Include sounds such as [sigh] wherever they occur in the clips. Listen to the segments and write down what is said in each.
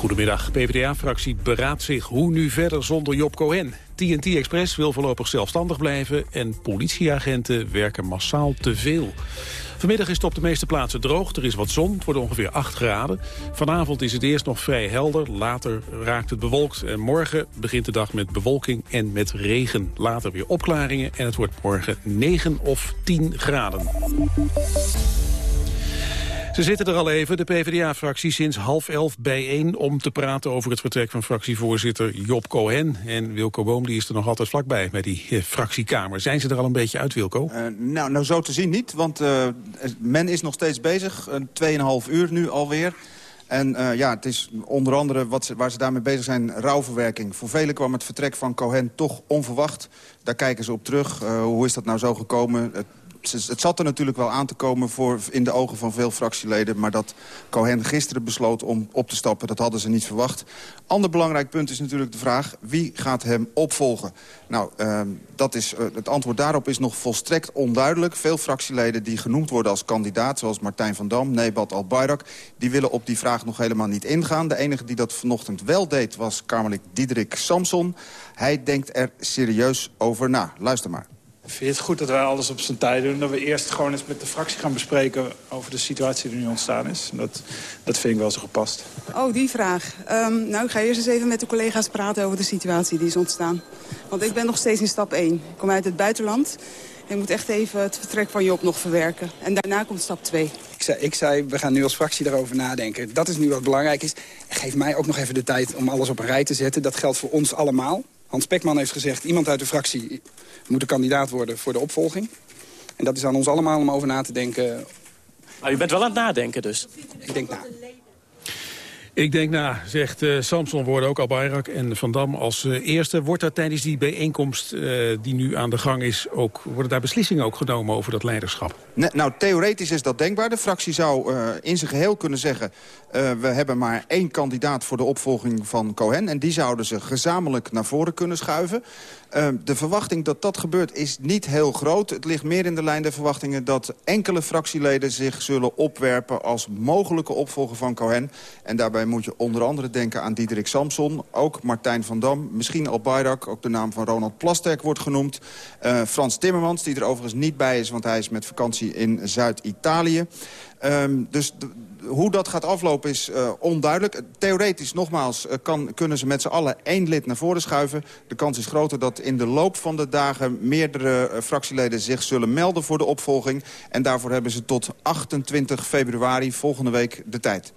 Goedemiddag. PvdA-fractie beraadt zich hoe nu verder zonder Job Cohen. TNT Express wil voorlopig zelfstandig blijven... en politieagenten werken massaal te veel. Vanmiddag is het op de meeste plaatsen droog. Er is wat zon. Het wordt ongeveer 8 graden. Vanavond is het eerst nog vrij helder. Later raakt het bewolkt. En morgen begint de dag met bewolking en met regen. Later weer opklaringen. En het wordt morgen 9 of 10 graden. Ze zitten er al even, de PvdA-fractie, sinds half elf bijeen... om te praten over het vertrek van fractievoorzitter Job Cohen. En Wilco Boom die is er nog altijd vlakbij bij die eh, fractiekamer. Zijn ze er al een beetje uit, Wilco? Uh, nou, nou, zo te zien niet, want uh, men is nog steeds bezig. Tweeënhalf uur nu alweer. En ja, het is onder andere wat waar ze daarmee bezig zijn, rouwverwerking. Voor velen kwam het vertrek van Cohen toch onverwacht. Daar kijken ze op terug. Hoe is dat nou zo gekomen? Het het zat er natuurlijk wel aan te komen voor, in de ogen van veel fractieleden. Maar dat Cohen gisteren besloot om op te stappen, dat hadden ze niet verwacht. Ander belangrijk punt is natuurlijk de vraag, wie gaat hem opvolgen? Nou, uh, dat is, uh, het antwoord daarop is nog volstrekt onduidelijk. Veel fractieleden die genoemd worden als kandidaat, zoals Martijn van Dam, Nebat Al-Bayrak... die willen op die vraag nog helemaal niet ingaan. De enige die dat vanochtend wel deed was Kamerlid Diederik Samson. Hij denkt er serieus over na. Luister maar. Vind je het goed dat wij alles op zijn tijd doen? Dat we eerst gewoon eens met de fractie gaan bespreken over de situatie die nu ontstaan is? Dat, dat vind ik wel zo gepast. Oh, die vraag. Um, nou, ik ga eerst eens even met de collega's praten over de situatie die is ontstaan. Want ik ben nog steeds in stap 1. Ik kom uit het buitenland. Ik moet echt even het vertrek van Job nog verwerken. En daarna komt stap 2. Ik zei, ik zei, we gaan nu als fractie daarover nadenken. Dat is nu wat belangrijk is. Geef mij ook nog even de tijd om alles op een rij te zetten. Dat geldt voor ons allemaal. Hans Pekman heeft gezegd, iemand uit de fractie moet een kandidaat worden voor de opvolging. En dat is aan ons allemaal om over na te denken. Maar u bent wel aan het nadenken dus? Ik denk na. Ik denk na, zegt uh, Samson worden ook al Bayrak en Van Dam als uh, eerste. Wordt er tijdens die bijeenkomst uh, die nu aan de gang is... ook worden daar beslissingen ook genomen over dat leiderschap? Nou, theoretisch is dat denkbaar. De fractie zou in zijn geheel kunnen zeggen... we hebben maar één kandidaat voor de opvolging van Cohen... en die zouden ze gezamenlijk naar voren kunnen schuiven. De verwachting dat dat gebeurt is niet heel groot. Het ligt meer in de lijn der verwachtingen dat enkele fractieleden zich zullen opwerpen als mogelijke opvolger van Cohen. En daarbij moet je onder andere denken aan Diederik Samson, ook Martijn van Dam, misschien Al Bayrak, ook de naam van Ronald Plasterk wordt genoemd. Uh, Frans Timmermans, die er overigens niet bij is, want hij is met vakantie in Zuid-Italië. Um, dus hoe dat gaat aflopen is uh, onduidelijk. Theoretisch, nogmaals, uh, kan, kunnen ze met z'n allen één lid naar voren schuiven. De kans is groter dat in de loop van de dagen... meerdere fractieleden zich zullen melden voor de opvolging. En daarvoor hebben ze tot 28 februari volgende week de tijd.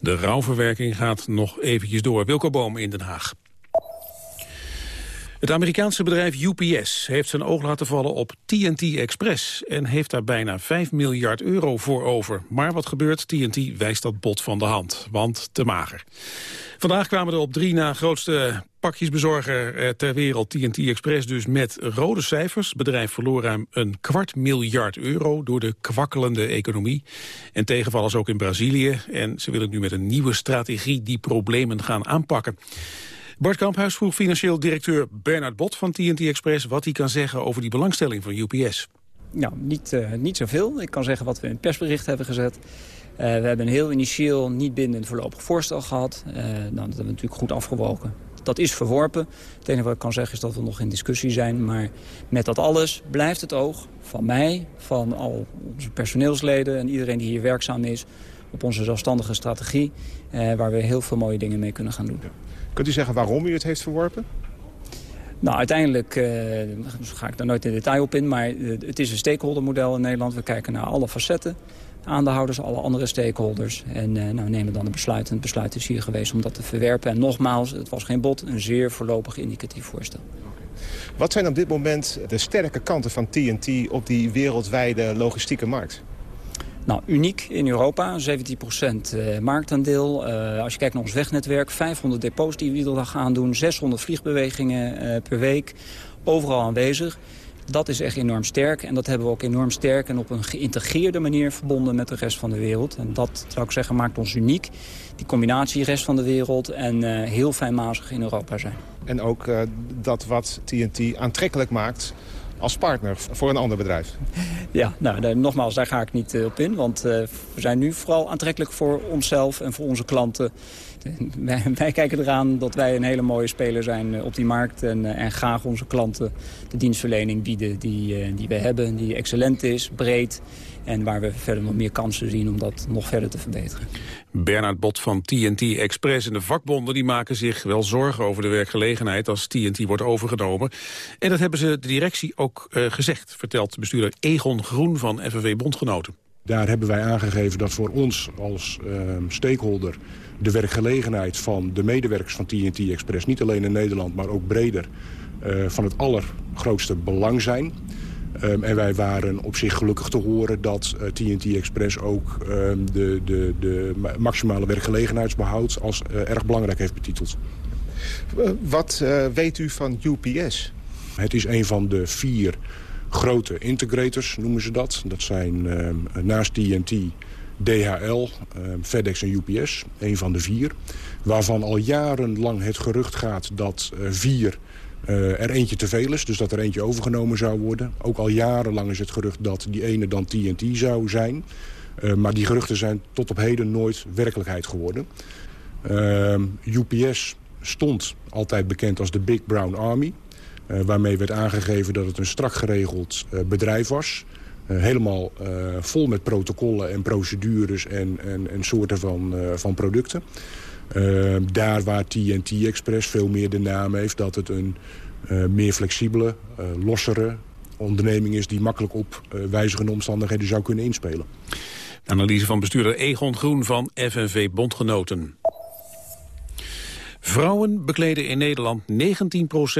De rouwverwerking gaat nog eventjes door. Wilco Boom in Den Haag. Het Amerikaanse bedrijf UPS heeft zijn oog laten vallen op TNT Express... en heeft daar bijna 5 miljard euro voor over. Maar wat gebeurt? TNT wijst dat bot van de hand, want te mager. Vandaag kwamen er op drie na grootste pakjesbezorger eh, ter wereld, TNT Express, dus met rode cijfers. Bedrijf verloor ruim een kwart miljard euro door de kwakkelende economie. En tegenvallers ook in Brazilië. En ze willen nu met een nieuwe strategie die problemen gaan aanpakken. Bart Kamphuis vroeg financieel directeur Bernard Bot van TNT Express... wat hij kan zeggen over die belangstelling van UPS. Nou, niet, uh, niet zoveel. Ik kan zeggen wat we in het persbericht hebben gezet. Uh, we hebben een heel initieel niet bindend voorlopig voorstel gehad. Uh, nou, dat hebben we natuurlijk goed afgewogen. Dat is verworpen. Het enige wat ik kan zeggen is dat we nog in discussie zijn. Maar met dat alles blijft het oog van mij, van al onze personeelsleden... en iedereen die hier werkzaam is op onze zelfstandige strategie... waar we heel veel mooie dingen mee kunnen gaan doen. Kunt u zeggen waarom u het heeft verworpen? Nou, uiteindelijk uh, ga ik daar nooit in detail op in, maar uh, het is een stakeholdermodel in Nederland. We kijken naar alle facetten, aandeelhouders, alle andere stakeholders. En uh, nou, we nemen dan een besluit. En het besluit is hier geweest om dat te verwerpen. En nogmaals, het was geen bod, een zeer voorlopig indicatief voorstel. Wat zijn op dit moment de sterke kanten van TNT op die wereldwijde logistieke markt? Nou, uniek in Europa, 17% uh, marktaandeel. Uh, als je kijkt naar ons wegnetwerk, 500 depots die we iedere dag gaan doen, 600 vliegbewegingen uh, per week, overal aanwezig. Dat is echt enorm sterk en dat hebben we ook enorm sterk en op een geïntegreerde manier verbonden met de rest van de wereld. En dat, zou ik zeggen, maakt ons uniek. Die combinatie rest van de wereld en heel fijnmazig in Europa zijn. En ook dat wat TNT aantrekkelijk maakt als partner voor een ander bedrijf? Ja, nou, nogmaals, daar ga ik niet op in. Want we zijn nu vooral aantrekkelijk voor onszelf en voor onze klanten. [laughs] Wij, wij, kijken eraan dat wij een hele mooie speler zijn op die markt... en, en graag onze klanten de dienstverlening bieden die, die we hebben... die excellent is, breed en waar we verder nog meer kansen zien om dat nog verder te verbeteren. Bernard Bot van TNT Express en de vakbonden die maken zich wel zorgen over de werkgelegenheid als TNT wordt overgenomen. En dat hebben ze de directie ook uh, gezegd, vertelt bestuurder Egon Groen van FNV Bondgenoten. Daar hebben wij aangegeven dat voor ons als uh, stakeholder de werkgelegenheid van de medewerkers van TNT Express, niet alleen in Nederland, maar ook breder, uh, van het allergrootste belang zijn. Um, en wij waren op zich gelukkig te horen dat uh, TNT Express ook um, de, de, de maximale werkgelegenheidsbehoud als uh, erg belangrijk heeft betiteld. Wat weet u van UPS? Het is een van de vier grote integrators, noemen ze dat. Dat zijn um, naast TNT, DHL, FedEx en UPS, een van de vier. Waarvan al jarenlang het gerucht gaat dat vier uh, er eentje te veel is, dus dat er eentje overgenomen zou worden. Ook al jarenlang is het gerucht dat die ene dan TNT zou zijn. Maar die geruchten zijn tot op heden nooit werkelijkheid geworden. UPS stond altijd bekend als de Big Brown Army. waarmee werd aangegeven dat het een strak geregeld bedrijf was. Helemaal vol met protocollen en procedures en, en, en soorten van, van producten. Uh, daar waar TNT Express veel meer de naam heeft... dat het een meer flexibele, lossere onderneming is... die makkelijk op wijzigende omstandigheden zou kunnen inspelen. Analyse van bestuurder Egon Groen van FNV Bondgenoten. Vrouwen bekleden in Nederland 19%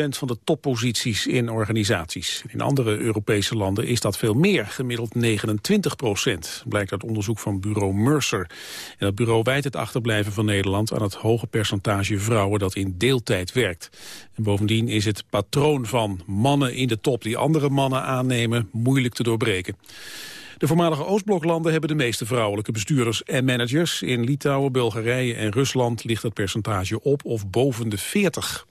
van de topposities in organisaties. In andere Europese landen is dat veel meer, gemiddeld 29% Blijkt uit onderzoek van bureau Mercer. En dat bureau wijt het achterblijven van Nederland aan het hoge percentage vrouwen dat in deeltijd werkt. En bovendien is het patroon van mannen in de top die andere mannen aannemen moeilijk te doorbreken. De voormalige Oostbloklanden hebben de meeste vrouwelijke bestuurders en managers. In Litouwen, Bulgarije en Rusland ligt het percentage op of boven de 40.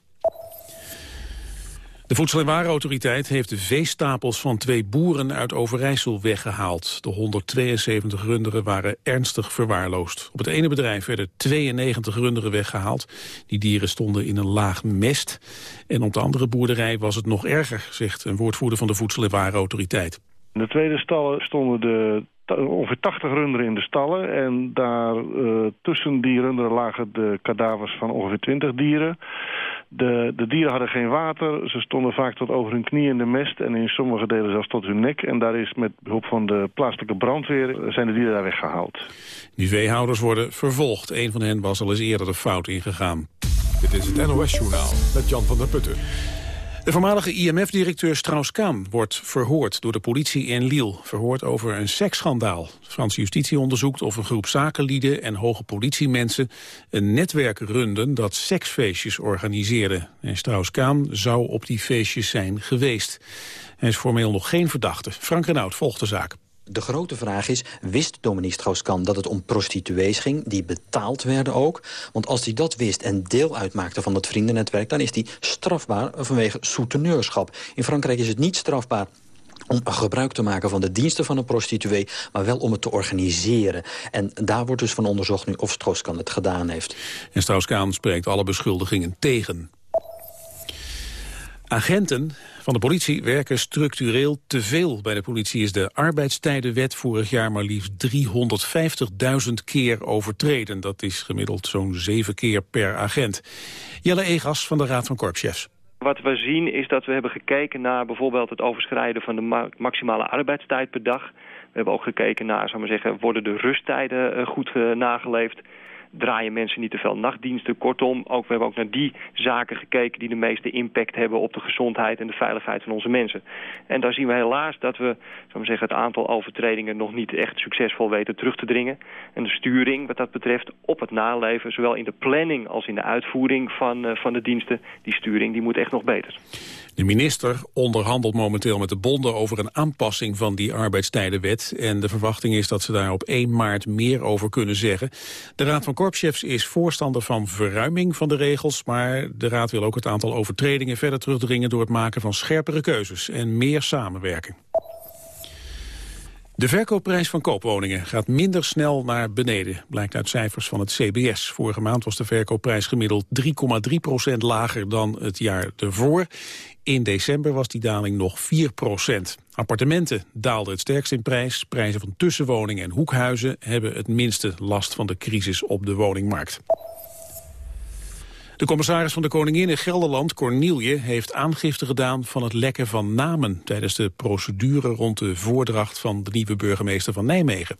De Voedsel- en Warenautoriteit heeft de veestapels van twee boeren uit Overijssel weggehaald. De 172 runderen waren ernstig verwaarloosd. Op het ene bedrijf werden 92 runderen weggehaald. Die dieren stonden in een laag mest. En op de andere boerderij was het nog erger, zegt een woordvoerder van de Voedsel- en Warenautoriteit. In de tweede stallen stonden de ongeveer 80 runderen in de stallen. En daar uh, tussen die runderen lagen de kadavers van ongeveer 20 dieren. De, de dieren hadden geen water. Ze stonden vaak tot over hun knie in de mest. En in sommige delen zelfs tot hun nek. En daar is met behulp van de plaatselijke brandweer zijn de dieren daar weggehaald. Die veehouders worden vervolgd. Een van hen was al eens eerder de fout ingegaan. Dit is het NOS Journaal met Jan van der Putten. De voormalige IMF-directeur Strauss-Kaan wordt verhoord door de politie in Lille. Verhoord over een seksschandaal. Franse justitie onderzoekt of een groep zakenlieden en hoge politiemensen een netwerk runden dat seksfeestjes organiseerde. En Strauss-Kaan zou op die feestjes zijn geweest. Hij is formeel nog geen verdachte. Frank Renaud volgt de zaak. De grote vraag is, wist Dominique Strauss-Kahn dat het om prostituees ging... die betaald werden ook? Want als hij dat wist en deel uitmaakte van dat vriendennetwerk... dan is hij strafbaar vanwege souteneurschap. In Frankrijk is het niet strafbaar om gebruik te maken van de diensten van een prostituee... maar wel om het te organiseren. En daar wordt dus van onderzocht nu of Strauss-Kahn het gedaan heeft. En Strauss-Kahn spreekt alle beschuldigingen tegen. Agenten van de politie werken structureel te veel. Bij de politie is de arbeidstijdenwet vorig jaar maar liefst 350.000 keer overtreden. Dat is gemiddeld zo'n zeven keer per agent. Jelle Egas van de Raad van Korpschefs. Wat we zien is dat we hebben gekeken naar bijvoorbeeld het overschrijden van de ma maximale arbeidstijd per dag. We hebben ook gekeken naar, zou maar zeggen, worden de rusttijden goed uh, nageleefd draaien mensen niet te veel nachtdiensten. Kortom, ook, we hebben ook naar die zaken gekeken die de meeste impact hebben op de gezondheid en de veiligheid van onze mensen. En daar zien we helaas dat we zou zeggen, het aantal overtredingen nog niet echt succesvol weten terug te dringen. En de sturing wat dat betreft op het naleven, zowel in de planning als in de uitvoering van, uh, van de diensten, die sturing die moet echt nog beter. De minister onderhandelt momenteel met de bonden over een aanpassing van die arbeidstijdenwet. En de verwachting is dat ze daar op 1 maart meer over kunnen zeggen. De Raad van korpschefs is voorstander van verruiming van de regels, maar de Raad wil ook het aantal overtredingen verder terugdringen door het maken van scherpere keuzes en meer samenwerking. De verkoopprijs van koopwoningen gaat minder snel naar beneden, blijkt uit cijfers van het CBS. Vorige maand was de verkoopprijs gemiddeld 3,3 procent lager dan het jaar ervoor. In december was die daling nog 4 procent. Appartementen daalden het sterkst in prijs. Prijzen van tussenwoningen en hoekhuizen hebben het minste last van de crisis op de woningmarkt. De commissaris van de Koningin in Gelderland, Cornelie, heeft aangifte gedaan van het lekken van namen tijdens de procedure rond de voordracht van de nieuwe burgemeester van Nijmegen.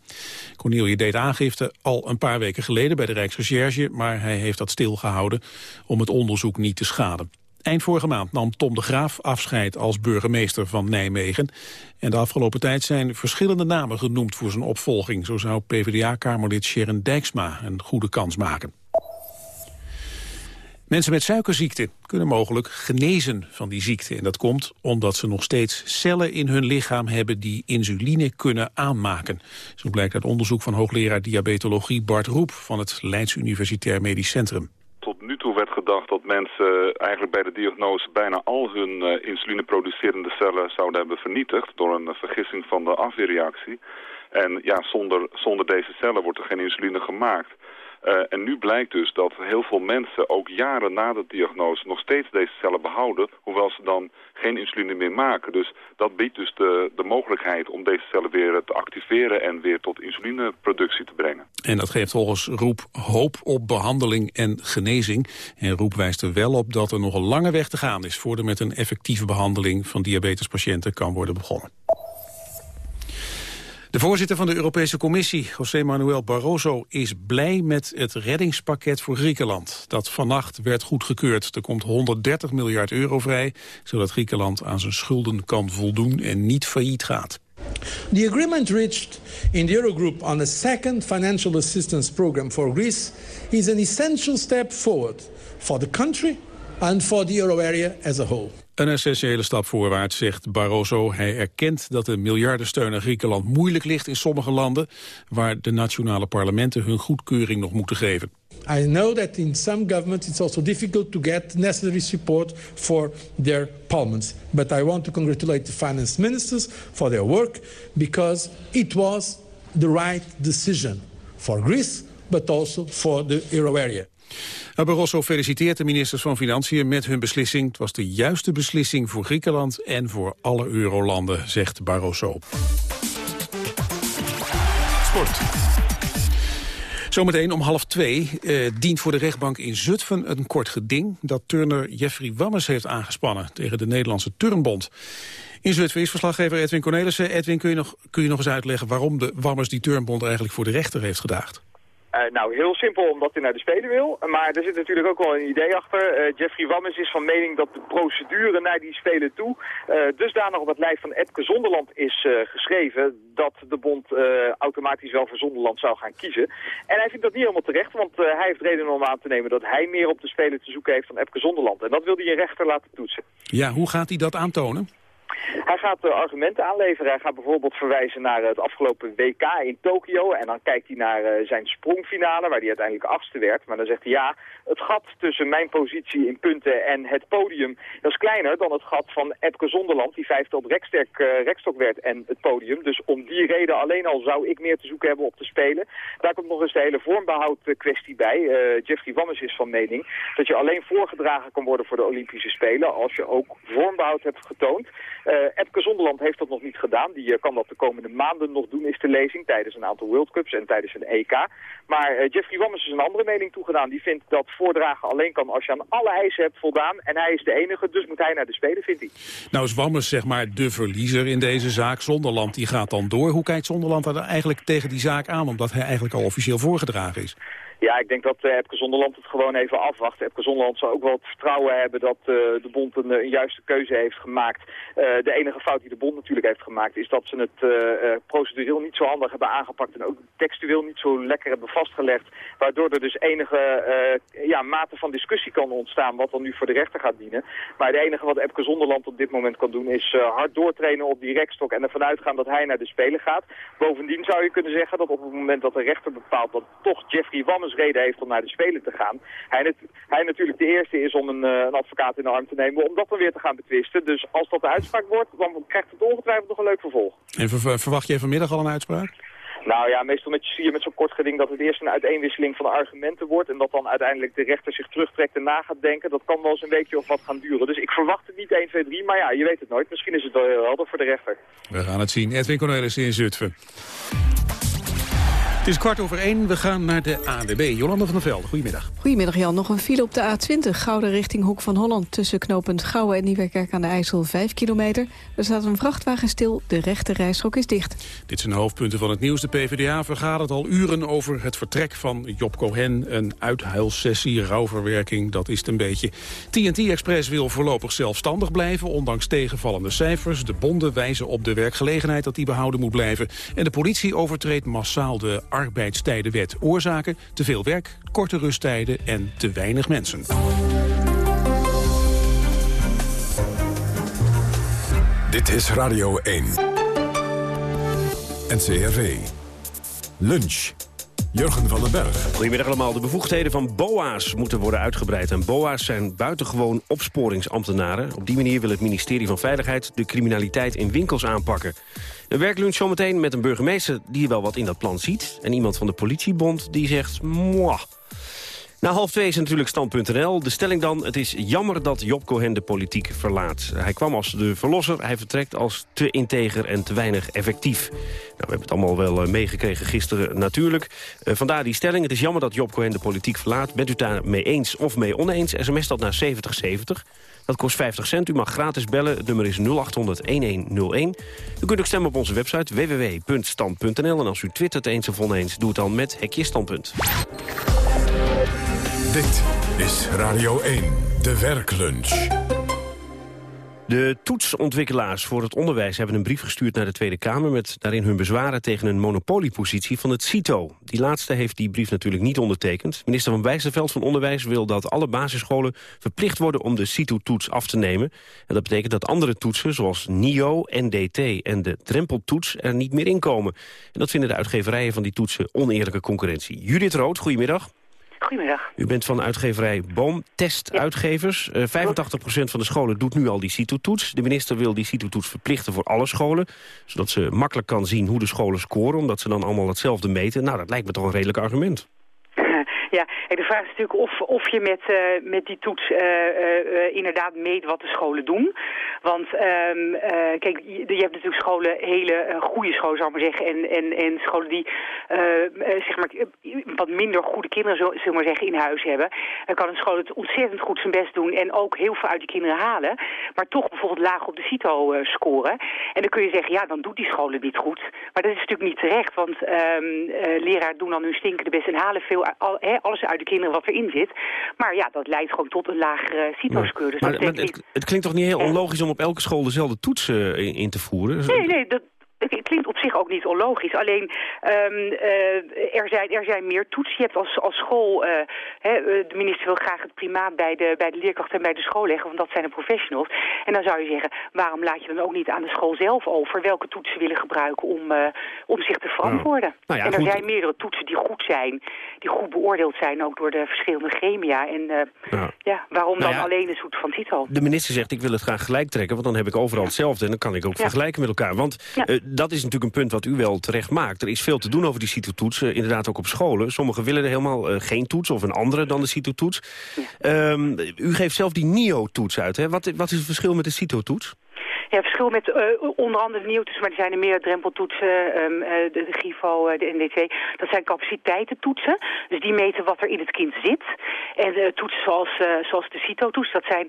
Cornelie deed aangifte al een paar weken geleden bij de Rijksrecherche, maar hij heeft dat stilgehouden om het onderzoek niet te schaden. Eind vorige maand nam Tom de Graaf afscheid als burgemeester van Nijmegen. En de afgelopen tijd zijn verschillende namen genoemd voor zijn opvolging. Zo zou PvdA-kamerlid Sharon Dijksma een goede kans maken. Mensen met suikerziekte kunnen mogelijk genezen van die ziekte. En dat komt omdat ze nog steeds cellen in hun lichaam hebben die insuline kunnen aanmaken. Zo blijkt uit onderzoek van hoogleraar diabetologie Bart Roep van het Leids Universitair Medisch Centrum. Tot nu toe werd gedacht dat mensen eigenlijk bij de diagnose bijna al hun uh, insulineproducerende cellen zouden hebben vernietigd door een vergissing van de afweerreactie. En ja, zonder, zonder deze cellen wordt er geen insuline gemaakt. Uh, en nu blijkt dus dat heel veel mensen ook jaren na de diagnose nog steeds deze cellen behouden, hoewel ze dan geen insuline meer maken. Dus dat biedt dus de, de mogelijkheid om deze cellen weer te activeren en weer tot insulineproductie te brengen. En dat geeft volgens Roep hoop op behandeling en genezing. En Roep wijst er wel op dat er nog een lange weg te gaan is voordat met een effectieve behandeling van diabetespatiënten kan worden begonnen. De voorzitter van de Europese Commissie, José Manuel Barroso, is blij met het reddingspakket voor Griekenland. Dat vannacht werd goedgekeurd. Er komt 130 miljard euro vrij, zodat Griekenland aan zijn schulden kan voldoen en niet failliet gaat. The agreement reached in the Eurogroup on the second financial assistance program for Greece is an essential step forward for the country and for the euro area as a whole. Een essentiële stap voorwaarts, zegt Barroso. Hij erkent dat de miljardensteun aan Griekenland moeilijk ligt in sommige landen... waar de nationale parlementen hun goedkeuring nog moeten geven. I know that in some governments it's also difficult to get necessary support for their parliaments. But I want to congratulate the finance ministers for their work... because it was the right decision for Greece, but also for the euro area. Barroso feliciteert de ministers van Financiën met hun beslissing. Het was de juiste beslissing voor Griekenland en voor alle eurolanden, zegt Barroso. Sport. Zometeen om half twee eh, dient voor de rechtbank in Zutphen een kort geding... dat turner Jeffrey Wammes heeft aangespannen tegen de Nederlandse Turnbond. In Zutphen is verslaggever Edwin Cornelissen. Edwin, kun je, nog, kun je nog eens uitleggen waarom de Wammes die Turnbond eigenlijk voor de rechter heeft gedaagd? Uh, nou, heel simpel omdat hij naar de Spelen wil. Maar er zit natuurlijk ook wel een idee achter. Uh, Jeffrey Wammes is van mening dat de procedure naar die Spelen toe... Uh, dusdanig op het lijf van Epke Zonderland is geschreven... dat de bond automatisch wel voor Zonderland zou gaan kiezen. En hij vindt dat niet helemaal terecht, want hij heeft reden om aan te nemen... dat hij meer op de Spelen te zoeken heeft dan Epke Zonderland. En dat wil hij een rechter laten toetsen. Ja, hoe gaat hij dat aantonen? Hij gaat uh, argumenten aanleveren. Hij gaat bijvoorbeeld verwijzen naar het afgelopen WK in Tokio. En dan kijkt hij naar uh, zijn sprongfinale, waar hij uiteindelijk achtste werd. Maar dan zegt hij, ja, het gat tussen mijn positie in punten en het podium... dat is kleiner dan het gat van Epke Zonderland, die vijfde op uh, rekstok werd en het podium. Dus om die reden alleen al zou ik meer te zoeken hebben op te spelen. Daar komt nog eens de hele vormbehoud kwestie bij. Jeffrey Wammes is van mening dat je alleen voorgedragen kan worden voor de Olympische Spelen... als je ook vormbehoud hebt getoond. Uh, Epke Zonderland heeft dat nog niet gedaan. Die uh, kan dat de komende maanden nog doen, is de lezing. Tijdens een aantal World Cups en tijdens een EK. Maar uh, Jeffrey Wammes is een andere mening toegedaan. Die vindt dat voordragen alleen kan als je aan alle eisen hebt voldaan. En hij is de enige, dus moet hij naar de Spelen, vindt hij. Nou is Wammes zeg maar de verliezer in deze zaak. Zonderland die gaat dan door. Hoe kijkt Zonderland er eigenlijk tegen die zaak aan? Omdat hij eigenlijk al officieel voorgedragen is. Ja, ik denk dat uh, Epke Zonderland het gewoon even afwacht. Epke Zonderland zal ook wel het vertrouwen hebben dat uh, de bond een, een, juiste keuze heeft gemaakt. De enige fout die de bond natuurlijk heeft gemaakt is dat ze het procedureel niet zo handig hebben aangepakt en ook textueel niet zo lekker hebben vastgelegd. Waardoor er dus enige ja, mate van discussie kan ontstaan wat dan nu voor de rechter gaat dienen. Maar het enige wat Epke Zonderland op dit moment kan doen is hard doortrainen op die rekstok en ervan uitgaan dat hij naar de Spelen gaat. Bovendien zou je kunnen zeggen dat op het moment dat de rechter bepaalt dat toch Jeffrey Wammes alles reden heeft om naar de Spelen te gaan. Hij, hij natuurlijk de eerste is om een, een, advocaat in de arm te nemen om dat dan weer te gaan betwisten. Dus als dat de uitspraak wordt, dan krijgt het ongetwijfeld nog een leuk vervolg. En verwacht je vanmiddag al een uitspraak? Nou ja, meestal met, zie je met zo'n kort geding dat het eerst een uiteenwisseling van argumenten wordt... en dat dan uiteindelijk de rechter zich terugtrekt en na gaat denken. Dat kan wel eens een weekje of wat gaan duren. Dus ik verwacht het niet 1, 2, 3, maar ja, je weet het nooit. Misschien is het wel heel helder voor de rechter. We gaan het zien. Edwin Cornelis in Zutphen. Het is kwart over één. We gaan naar de ADB. Jolanda van der Velde, goedemiddag. Goedemiddag Jan. Nog een file op de A20. Gouden richting Hoek van Holland. Tussen knooppunt Gouwen en Nieuwerkerk aan de IJssel 5 kilometer. Er staat een vrachtwagen stil. De rechte rijstrook is dicht. Dit zijn de hoofdpunten van het nieuws. De PvdA vergadert al uren over het vertrek van Job Cohen. Een uithuilsessie, rouwverwerking, dat is het een beetje. TNT Express wil voorlopig zelfstandig blijven, ondanks tegenvallende cijfers. De bonden wijzen op de werkgelegenheid dat die behouden moet blijven. En de politie overtreedt massaal de arbeidstijdenwet. Oorzaken, te veel werk, korte rusttijden en te weinig mensen. Dit is Radio 1. NCRV. Lunch. Jurgen van den Berg. Goedemiddag allemaal. De bevoegdheden van BOA's moeten worden uitgebreid. En BOA's zijn buitengewoon opsporingsambtenaren. Op die manier wil het ministerie van Veiligheid de criminaliteit in winkels aanpakken. Een werklunch zometeen met een burgemeester die wel wat in dat plan ziet. En iemand van de politiebond die zegt... Mwah. Na half twee is natuurlijk stand.nl. De stelling dan, het is jammer dat Job Cohen de politiek verlaat. Hij kwam als de verlosser, hij vertrekt als te integer en te weinig effectief. Nou, we hebben het allemaal wel eh, meegekregen gisteren natuurlijk. Uh, vandaar die stelling, het is jammer dat Job Cohen de politiek verlaat. Bent u daar mee eens of mee oneens? SMS dat naar 7070. Dat kost 50 cent. U mag gratis bellen. Het nummer is 0800-1101. U kunt ook stemmen op onze website www.stand.nl. En als u twittert eens of oneens, doe het dan met Hekje Standpunt. Dit is Radio 1, de werklunch. De toetsontwikkelaars voor het onderwijs hebben een brief gestuurd naar de Tweede Kamer... met daarin hun bezwaren tegen een monopoliepositie van het CITO. Die laatste heeft die brief natuurlijk niet ondertekend. Minister van Wijsterveld van Onderwijs wil dat alle basisscholen... verplicht worden om de CITO-toets af te nemen. En dat betekent dat andere toetsen, zoals NIO, NDT en de drempeltoets... er niet meer in komen. En dat vinden de uitgeverijen van die toetsen oneerlijke concurrentie. Judith Rood, goedemiddag. Goedemiddag. U bent van uitgeverij Boom, testuitgevers. Ja. Uh, 85% van de scholen doet nu al die CITO-toets. De minister wil die CITO-toets verplichten voor alle scholen. Zodat ze makkelijk kan zien hoe de scholen scoren. Omdat ze dan allemaal hetzelfde meten. Nou, dat lijkt me toch een redelijk argument. Ja, de vraag is natuurlijk of, of je met, uh, met die toets uh, uh, inderdaad meet wat de scholen doen. Want um, kijk, je, hebt natuurlijk scholen, hele goede scholen zou ik maar zeggen, en, en, en scholen die zeg maar, wat minder goede kinderen, zullen maar zeggen, in huis hebben. Dan kan een school het ontzettend goed zijn best doen en ook heel veel uit die kinderen halen. Maar toch bijvoorbeeld laag op de CITO scoren. En dan kun je zeggen, ja, dan doet die school niet goed. Maar dat is natuurlijk niet terecht, want um, leraren doen dan hun stinkende best en halen veel, al, alles uit de kinderen wat erin zit. Maar ja, dat leidt gewoon tot een lagere CITO-score. Dus maar, maar het, het, klinkt toch niet heel onlogisch om op elke school dezelfde toetsen in, in te voeren? Nee, nee, dat, het klinkt op zich ook niet onlogisch. Alleen, um, uh, er, zijn, er zijn meer toetsen. Je hebt als, als school... Uh, de minister wil graag het primaat bij de, bij de leerkrachten en bij de school leggen... want dat zijn de professionals. En dan zou je zeggen, waarom laat je dan ook niet aan de school zelf over... welke toetsen willen gebruiken om, uh, om zich te verantwoorden? Nou ja, en er goed. zijn meerdere toetsen die goed zijn... die goed beoordeeld zijn, ook door de verschillende gremia. En ja. ja. waarom nou dan alleen de zoet van titel? De minister zegt, ik wil het graag gelijk trekken... want dan heb ik overal hetzelfde en dan kan ik ook vergelijken met elkaar. Want dat is natuurlijk een punt wat u wel terecht maakt. Er is veel te doen over die CITO-toets, uh, inderdaad ook op scholen. Sommigen willen er helemaal uh, geen toets of een andere dan de CITO-toets. Ja. Um, u geeft zelf die NIO-toets uit. Hè? Wat, wat is het verschil met de CITO-toets? Ja, verschil met uh, onder andere de nieuwtoetsen, maar er zijn er meer drempeltoetsen, um, uh, de, de GIVO, uh, de NDT. Dat zijn capaciteitentoetsen, dus die meten wat er in het kind zit. En toetsen zoals, zoals de CITO-toets, dat zijn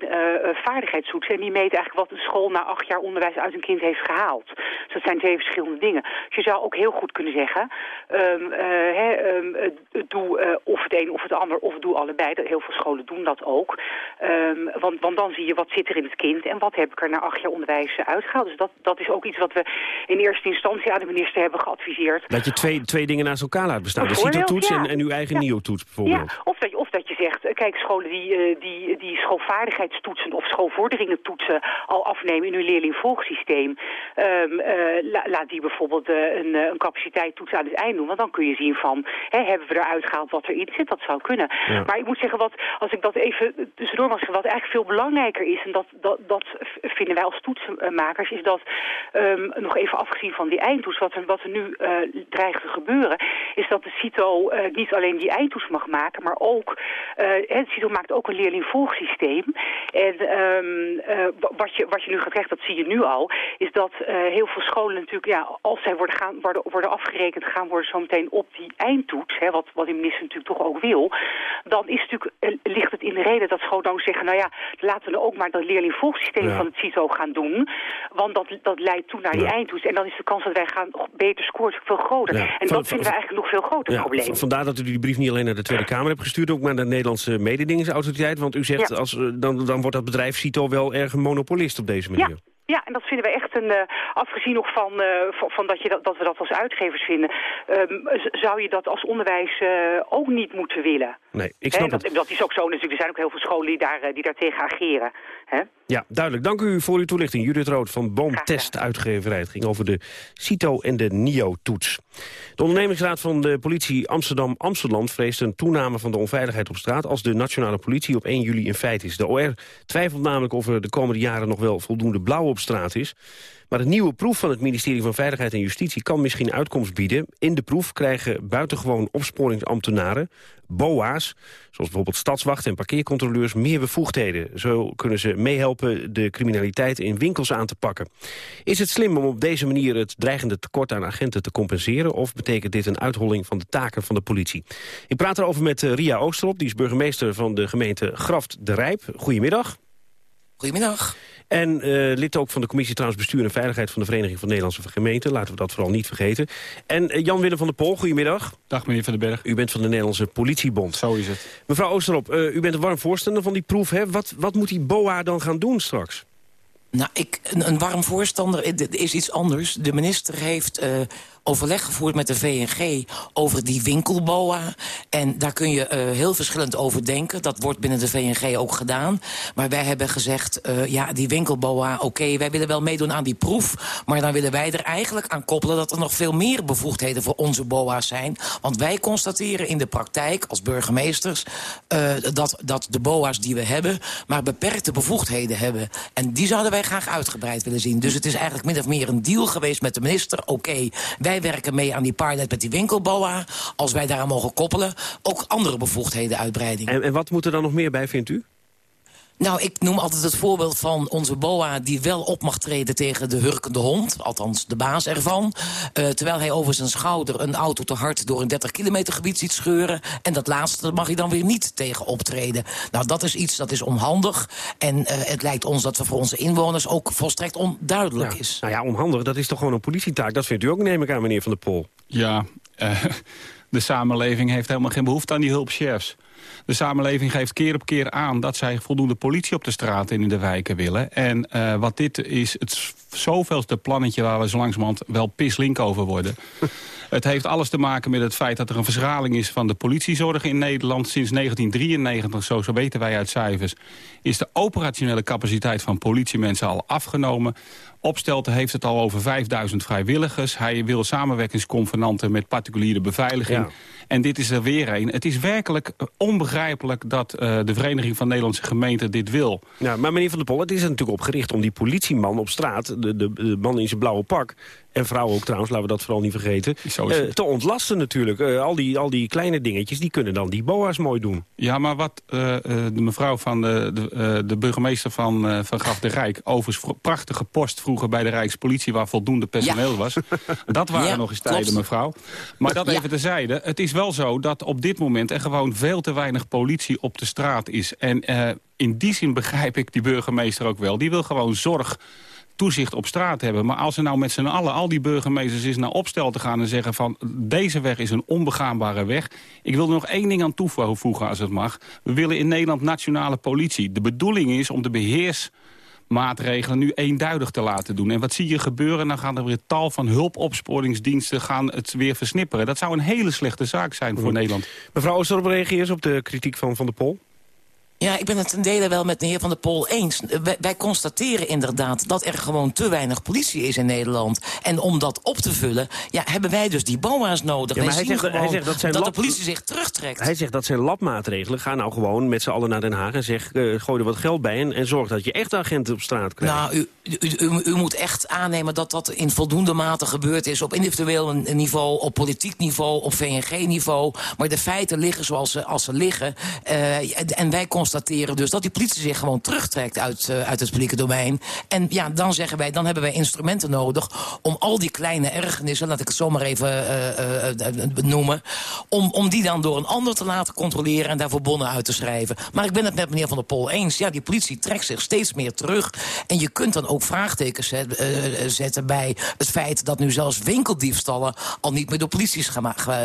vaardigheidstoetsen. En die meten eigenlijk wat een school na acht jaar onderwijs uit een kind heeft gehaald. Dus dat zijn twee verschillende dingen. Dus je zou ook heel goed kunnen zeggen, he, um, doe of het een of het ander, of doe allebei. Heel veel scholen doen dat ook. want, want dan zie je wat zit er in het kind en wat heb ik er na acht jaar onderwijs uitgehaald. Dus dat, dat is ook iets wat we in eerste instantie aan de minister hebben geadviseerd. Dat je twee, twee dingen naast elkaar laat bestaan. De CITO-toets ja. en, en uw eigen ja. NIO-toets bijvoorbeeld. Ja, of dat, je, of dat je zegt, eh, kijk, scholen die, eh, die, die schoolvaardigheidstoetsen of schoolvorderingentoetsen al afnemen in hun leerlingvolgsysteem, um, laat die bijvoorbeeld een, een capaciteitstoets aan het eind doen. Want dan kun je zien van, hè, hebben we eruit gehaald wat erin zit? Dat zou kunnen. Maar ik moet zeggen, wat, als ik dat even tussendoor mag zeggen, wat eigenlijk veel belangrijker is, en dat, dat, dat vinden wij als toetsenmakers, is dat, um, nog even afgezien van die eindtoets, wat er, wat er nu dreigt te gebeuren, is dat de CITO niet alleen die eindtoets mag maken, maar ook, het CITO maakt ook een leerlingvolgsysteem. En um, uh, wat, je, wat je nu gaat krijgen, dat zie je nu al, is dat heel veel scholen natuurlijk, ja, als zij worden, gaan, worden, worden afgerekend, gaan worden zometeen op die eindtoets, hè, wat, wat de minister natuurlijk toch ook wil, dan is natuurlijk, ligt het in de reden dat scholen dan zeggen, nou ja, laten we ook maar dat leerlingvolgsysteem ja. van het CITO gaan doen, want dat, dat leidt toe naar die eindtoets. En dan is de kans dat wij gaan beter scoren veel groter. Ja. En van, dat vinden we eigenlijk nog veel groter probleem. Vandaar dat u die brief niet alleen naar de Tweede Kamer hebt gestuurd... ook naar de Nederlandse mededingingsautoriteit. Want u zegt, als, dan, dan wordt dat bedrijf CITO wel erg een monopolist op deze manier. Ja. Ja, en dat vinden we echt een, uh, afgezien nog van, uh, van, van, dat, je dat, dat we dat als uitgevers vinden, um, zou je dat als onderwijs uh, ook niet moeten willen. Nee, ik snap dat, het. Dat is ook zo natuurlijk. Er zijn ook heel veel scholen die daar, die daar tegen ageren. Ja, duidelijk. Dank u voor uw toelichting. Judith Rood van Boomtest Uitgeverij. Het ging over de CITO en de NIO-toets. De ondernemingsraad van de politie Amsterdam-Amsterdam vreest een toename van de onveiligheid op straat als de nationale politie op 1 juli in feite is. De OR twijfelt namelijk of er de komende jaren nog wel voldoende blauw op straat is. Maar het nieuwe proef van het ministerie van Veiligheid en Justitie kan misschien uitkomst bieden. In de proef krijgen buitengewoon opsporingsambtenaren, BOA's, zoals bijvoorbeeld stadswachten en parkeercontroleurs, meer bevoegdheden. Zo kunnen ze meehelpen de criminaliteit in winkels aan te pakken. Is het slim om op deze manier het dreigende tekort aan agenten te compenseren... of betekent dit een uitholling van de taken van de politie? Ik praat erover met Ria Oosterop, die is burgemeester van de gemeente Graft de Rijp. Goedemiddag. Goedemiddag. En uh, lid ook van de commissie trouwens bestuur en veiligheid... van de Vereniging van Nederlandse Gemeenten. Laten we dat vooral niet vergeten. En uh, Jan-Willem van der Pol, goedemiddag. Dag meneer Van den Berg. U bent van de Nederlandse Politiebond. Zo is het. Mevrouw Oosterop, uh, u bent een warm voorstander van die proef. Hè? Wat, wat moet die BOA dan gaan doen straks? Nou, ik, een, een warm voorstander is iets anders. De minister heeft overleg gevoerd met de VNG over die winkelboa. En daar kun je uh, heel verschillend over denken. Dat wordt binnen de VNG ook gedaan. Maar wij hebben gezegd, uh, ja, die winkelboa, oké, wij willen wel meedoen aan die proef. Maar dan willen wij er eigenlijk aan koppelen dat er nog veel meer bevoegdheden voor onze boa's zijn. Want wij constateren in de praktijk als burgemeesters uh, dat, dat de boa's die we hebben maar beperkte bevoegdheden hebben. En die zouden wij graag uitgebreid willen zien. Dus het is eigenlijk min of meer een deal geweest met de minister. Oké, werken mee aan die pilot met die winkelboa. Als wij daaraan mogen koppelen, ook andere bevoegdheden uitbreiding. En, en wat moet er dan nog meer bij, vindt u? Nou, ik noem altijd het voorbeeld van onze boa... die wel op mag treden tegen de hurkende hond. Althans, de baas ervan. Uh, terwijl hij over zijn schouder een auto te hard... door een 30 kilometer gebied ziet scheuren. En dat laatste mag hij dan weer niet tegen optreden. Nou, dat is iets dat is onhandig. En uh, het lijkt ons dat we voor onze inwoners ook volstrekt onduidelijk ja. is. Nou ja, onhandig, dat is toch gewoon een politietaak. Dat vindt u ook, neem ik aan, meneer Van der Pol. Ja, uh, [laughs] de samenleving heeft helemaal geen behoefte aan die hulpchefs. De samenleving geeft keer op keer aan dat zij voldoende politie op de straat en in de wijken willen. En uh, wat dit is, het zoveelste plannetje waar we zo langzamerhand wel pislink over worden. [laughs] Het heeft alles te maken met het feit dat er een verschraling is van de politiezorg in Nederland. Sinds 1993, zo, zo weten wij uit cijfers, is de operationele capaciteit van politiemensen al afgenomen. Opstelten heeft het al over 5000 vrijwilligers. Hij wil samenwerkingsconvenanten met particuliere beveiliging. Ja. En dit is er weer een. Het is werkelijk onbegrijpelijk dat uh, de Vereniging van Nederlandse Gemeenten dit wil. Ja, maar meneer Van der Pol, het is er natuurlijk op gericht om die politieman op straat... de, de, de man in zijn blauwe pak, en vrouwen ook trouwens, laten we dat vooral niet vergeten... Uh, te ontlasten natuurlijk. Uh, al, die, al die kleine dingetjes, die kunnen dan die boa's mooi doen. Ja, maar wat uh, de mevrouw van de, de, de burgemeester van, van Graf de Rijk... overigens prachtige post vroeger bij de Rijkspolitie... waar voldoende personeel ja. was. Dat waren ja, nog eens tijden, klopt. mevrouw. Maar dat even terzijde. Het is wel zo dat op dit moment er gewoon veel te weinig politie op de straat is. En in die zin begrijp ik die burgemeester ook wel. Die wil gewoon zorg toezicht op straat hebben. Maar als er nou met z'n allen, al die burgemeesters is naar opstel te gaan... en zeggen van deze weg is een onbegaanbare weg. Ik wil er nog één ding aan toevoegen als het mag. We willen in Nederland nationale politie. De bedoeling is om de beheers maatregelen nu eenduidig te laten doen. En wat zie je gebeuren? Dan gaan er weer tal van hulpopsporingsdiensten gaan het weer versnipperen. Dat zou een hele slechte zaak zijn voor Nederland. Mevrouw Oosterop, reageer eens op de kritiek van Van der Pol. Ja, ik ben het ten dele wel met de heer Van der Pol eens. Wij, wij, constateren inderdaad dat er gewoon te weinig politie is in Nederland. En om dat op te vullen, ja, hebben wij dus die BOA's nodig. Ja, maar hij zegt, hij zegt, dat, zijn dat de politie zich terugtrekt. Hij zegt dat zijn labmaatregelen. Ga nou gewoon met z'n allen naar Den Haag en zeg, uh, gooi er wat geld bij... En, en zorg dat je echt agenten op straat krijgt. Nou, u, u, u, u, moet echt aannemen dat dat in voldoende mate gebeurd is... op individueel niveau, op politiek niveau, op VNG-niveau. Maar de feiten liggen zoals ze, als ze liggen. Uh, en wij constateren dus dat die politie zich gewoon terugtrekt uit, uh, uit het publieke domein. En ja, dan zeggen wij, dan hebben wij instrumenten nodig om al die kleine ergernissen, laat ik het zomaar even uh, uh, noemen, om, om die dan door een ander te laten controleren en daarvoor bonnen uit te schrijven. Maar ik ben het met meneer Van der Pol eens. Ja, die politie trekt zich steeds meer terug. En je kunt dan ook vraagtekens zet, zetten bij het feit dat nu zelfs winkeldiefstallen al niet meer door polities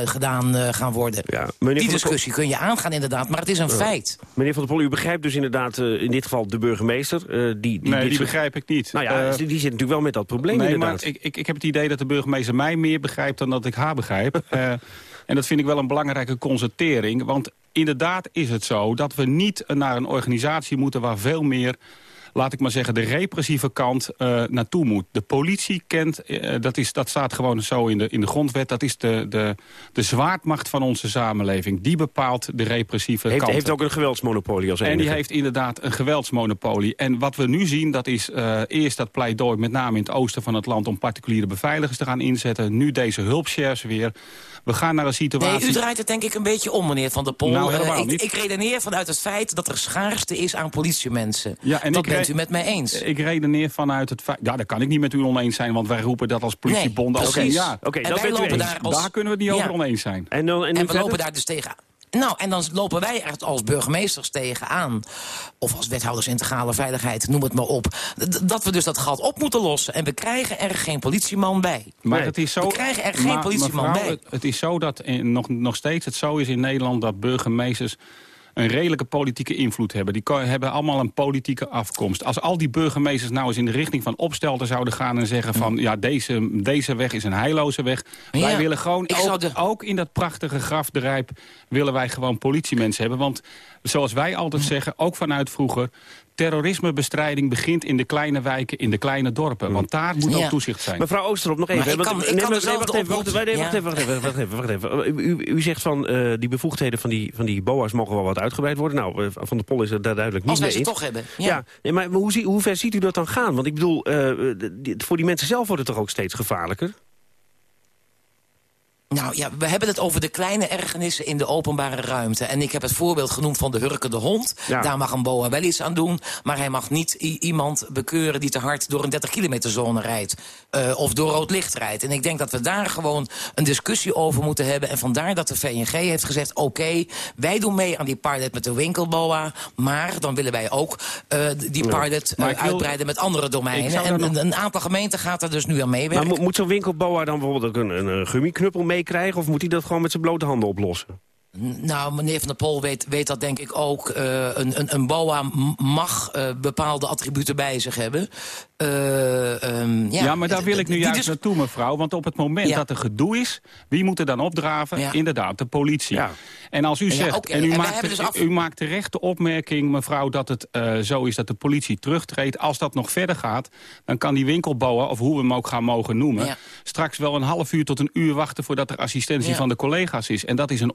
gedaan gaan worden. Ja, die discussie kun je aangaan inderdaad, maar het is een feit. Meneer Van der Pol, u begrijpt dus inderdaad uh, in dit geval de burgemeester. Uh, die, die, nee, die begrijp ik niet. Nou ja, uh, die, die, zit natuurlijk wel met dat probleem nee, inderdaad. Maar ik, ik, ik heb het idee dat de burgemeester mij meer begrijpt dan dat ik haar begrijp. [laughs] en dat vind ik wel een belangrijke constatering. Want inderdaad is het zo dat we niet naar een organisatie moeten... waar veel meer laat ik maar zeggen, de repressieve kant uh, naartoe moet. De politie kent, uh, dat, is, dat staat gewoon zo in de, in de grondwet... dat is de, de, de zwaardmacht van onze samenleving. Die bepaalt de repressieve heeft, kant. heeft ook een geweldsmonopolie als enige. En die heeft inderdaad een geweldsmonopolie. En wat we nu zien, dat is uh, eerst dat pleidooi... met name in het oosten van het land om particuliere beveiligers te gaan inzetten. Nu deze hulpshares weer... We gaan naar een situatie... Nee, u draait het denk ik een beetje om, meneer Van der Pol. Nou, ik redeneer vanuit het feit dat er schaarste is aan politiemensen. Ja, en dat ik u met mij eens. Ik redeneer vanuit het feit... Ja, daar kan ik niet met u oneens zijn, want wij roepen dat als politiebonden... Nee, precies. Ja, okay, en dat wij lopen daar, als... daar kunnen we het niet ja. over oneens zijn. En, dan, en, en we lopen daar dus tegen nou, en dan lopen wij er als burgemeesters tegenaan. Of als wethouders integrale veiligheid, noem het maar op. Dat we dus dat gat op moeten lossen. En we krijgen er geen politieman bij. Maar nee. het is zo, we krijgen er geen maar, politieman mevrouw, bij. Het, het is zo dat in, nog, nog steeds het zo is in Nederland... dat burgemeesters een redelijke politieke invloed hebben. Die hebben allemaal een politieke afkomst. Als al die burgemeesters nou eens in de richting van opstelten zouden gaan... en zeggen van, ja, deze, deze weg is een heilloze weg. Ja, wij willen gewoon, ook, de... ook, in dat prachtige graf de Rijp... willen wij gewoon politiemensen hebben. Want zoals wij altijd zeggen, ook vanuit vroeger terrorismebestrijding begint in de kleine wijken, in de kleine dorpen. Want daar moet ja. ook toezicht zijn. Mevrouw Oosterop, nog even. Kan, nee, nee, wacht, even, wacht, even, wacht, even, wacht even, wacht even, wacht even. U, u zegt van uh, die bevoegdheden van die, van die BOA's mogen wel wat uitgebreid worden. Nou, uh, Van de Pol is er daar duidelijk niet Als wij mee ze eens. toch hebben. Ja, ja nee, maar hoe, zie, hoe ver ziet u dat dan gaan? Want ik bedoel, uh, voor die mensen zelf wordt het toch ook steeds gevaarlijker? Nou ja, we hebben het over de kleine ergernissen in de openbare ruimte. En ik heb het voorbeeld genoemd van de hurkende hond. Ja. Daar mag een boa wel iets aan doen. Maar hij mag niet iemand bekeuren die te hard door een 30 kilometer zone rijdt. Uh, of door rood licht rijdt. En ik denk dat we daar gewoon een discussie over moeten hebben. En vandaar dat de VNG heeft gezegd... oké, okay, wij doen mee aan die pilot met de winkelboa. Maar dan willen wij ook uh, die pilot uh, wil... uitbreiden met andere domeinen. En nog... een aantal gemeenten gaat er dus nu aan meewerken. Maar moet zo'n winkelboa dan bijvoorbeeld ook een, een, een gummiknuppel mee krijgen? Of moet hij dat gewoon met zijn blote handen oplossen? Nou, meneer Van der Pol weet, weet dat denk ik ook. Uh, een, een, een BOA mag uh, bepaalde attributen bij zich hebben. Uh, um, ja. ja, maar daar wil ik nu juist dus... naartoe, mevrouw. Want op het moment ja. dat er gedoe is, wie moet er dan opdraven? Ja. Inderdaad, de politie. Ja. En als u zegt, okay. en, u, en maakt, dus af... u maakt terecht de opmerking, mevrouw, dat het zo is dat de politie terugtreedt. Als dat nog verder gaat, dan kan die winkelboa, of hoe we hem ook gaan mogen noemen... straks wel een half uur tot een uur wachten voordat er assistentie van de collega's is. En dat is een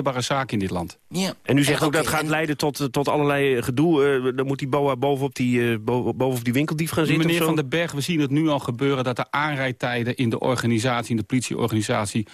onverteerbare zaak in dit land. Ja. En u zegt en ook okay. dat gaat en... leiden tot, tot allerlei gedoe. Uh, dan moet die boa bovenop die, uh, bovenop die winkeldief gaan zitten Meneer Van den Berg, we zien het nu al gebeuren... dat de aanrijdtijden in de organisatie, in de politieorganisatie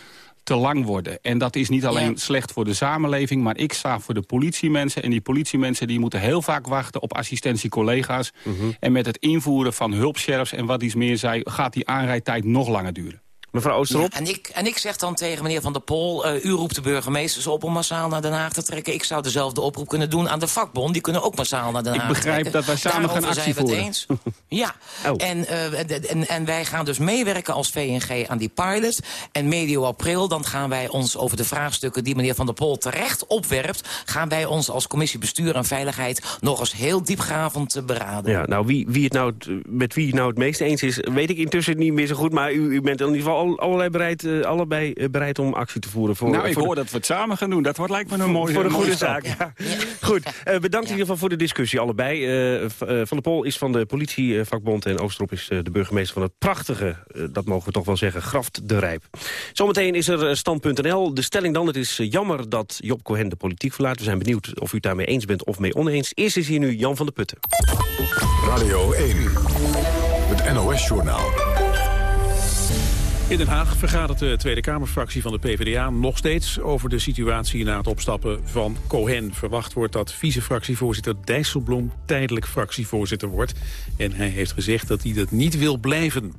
te lang worden. En dat is niet alleen ja. slecht voor de samenleving... maar ik sta voor de politiemensen. En die politiemensen die moeten heel vaak wachten op assistentiecollega's. Mm -hmm. En met het invoeren van hulpsheriffs en wat iets meer zei... gaat die aanrijdtijd nog langer duren. Mevrouw Oosterop? Ja, en, ik, en ik zeg dan tegen meneer Van der Pol... Uh, u roept de burgemeesters op om massaal naar Den Haag te trekken. Ik zou dezelfde oproep kunnen doen aan de vakbond. Die kunnen ook massaal naar Den Haag Ik begrijp dat wij samen Daarover gaan actie zijn we het eens. Ja, [laughs] Oh. en, uh, en, en wij gaan dus meewerken als VNG aan die pilot. En medio april dan gaan wij ons over de vraagstukken... die meneer Van der Pol terecht opwerpt... gaan wij ons als commissie bestuur en veiligheid... nog eens heel diepgravend uh, beraden. Ja, nou, wie, wie het nou, met wie het nou het meest eens is... weet ik intussen niet meer zo goed. Maar u, u bent in ieder geval al, allerlei bereid, uh, allebei uh, bereid om actie te voeren. Voor, nou, ik voor hoor de, dat we het samen gaan doen. Dat wordt, lijkt me een mooie Voor de goede zaak. Ja. Ja. Goed, uh, bedankt in ieder geval voor de discussie, allebei. Van der Pol is van de politievakbond en Oosterop is de burgemeester van het prachtige... dat mogen we toch wel zeggen, Graft de Rijp. Zometeen is er stand.nl. De stelling dan, het is jammer dat Job Cohen de politiek verlaat. We zijn benieuwd of u het daarmee eens bent of mee oneens. Eerst is hier nu Jan van der Putten. Radio 1, het NOS-journaal. In Den Haag vergadert de Tweede Kamerfractie van de PvdA nog steeds over de situatie na het opstappen van Cohen. Verwacht wordt dat vice-fractievoorzitter Dijsselbloem tijdelijk fractievoorzitter wordt. En hij heeft gezegd dat hij dat niet wil blijven.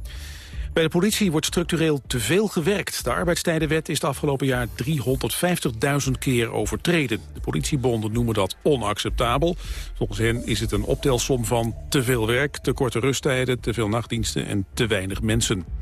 Bij de politie wordt structureel te veel gewerkt. De arbeidstijdenwet is de afgelopen jaar 350.000 keer overtreden. De politiebonden noemen dat onacceptabel. Volgens hen is het een optelsom van te veel werk, te korte rusttijden, te veel nachtdiensten en te weinig mensen.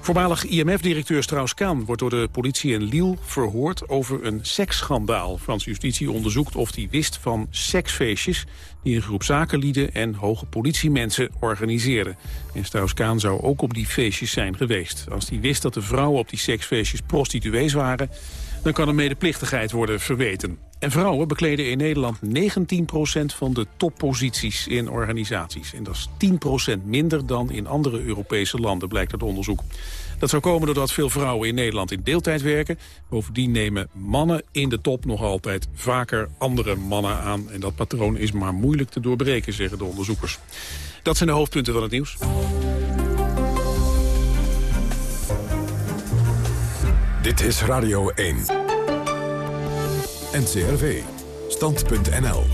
Voormalig IMF-directeur Strauss-Kaan wordt door de politie in Lille verhoord over een seksschandaal. Franse justitie onderzoekt of hij wist van seksfeestjes die een groep zakenlieden en hoge politiemensen organiseerden. En Strauss-Kaan zou ook op die feestjes zijn geweest. Als hij wist dat de vrouwen op die seksfeestjes prostituees waren, dan kan een medeplichtigheid worden verweten. En vrouwen bekleden in Nederland 19% van de topposities in organisaties. En dat is 10% minder dan in andere Europese landen, blijkt uit onderzoek. Dat zou komen doordat veel vrouwen in Nederland in deeltijd werken. Bovendien nemen mannen in de top nog altijd vaker andere mannen aan. En dat patroon is maar moeilijk te doorbreken, zeggen de onderzoekers. Dat zijn de hoofdpunten van het nieuws. Dit is Radio 1. NCRV. Stand.nl.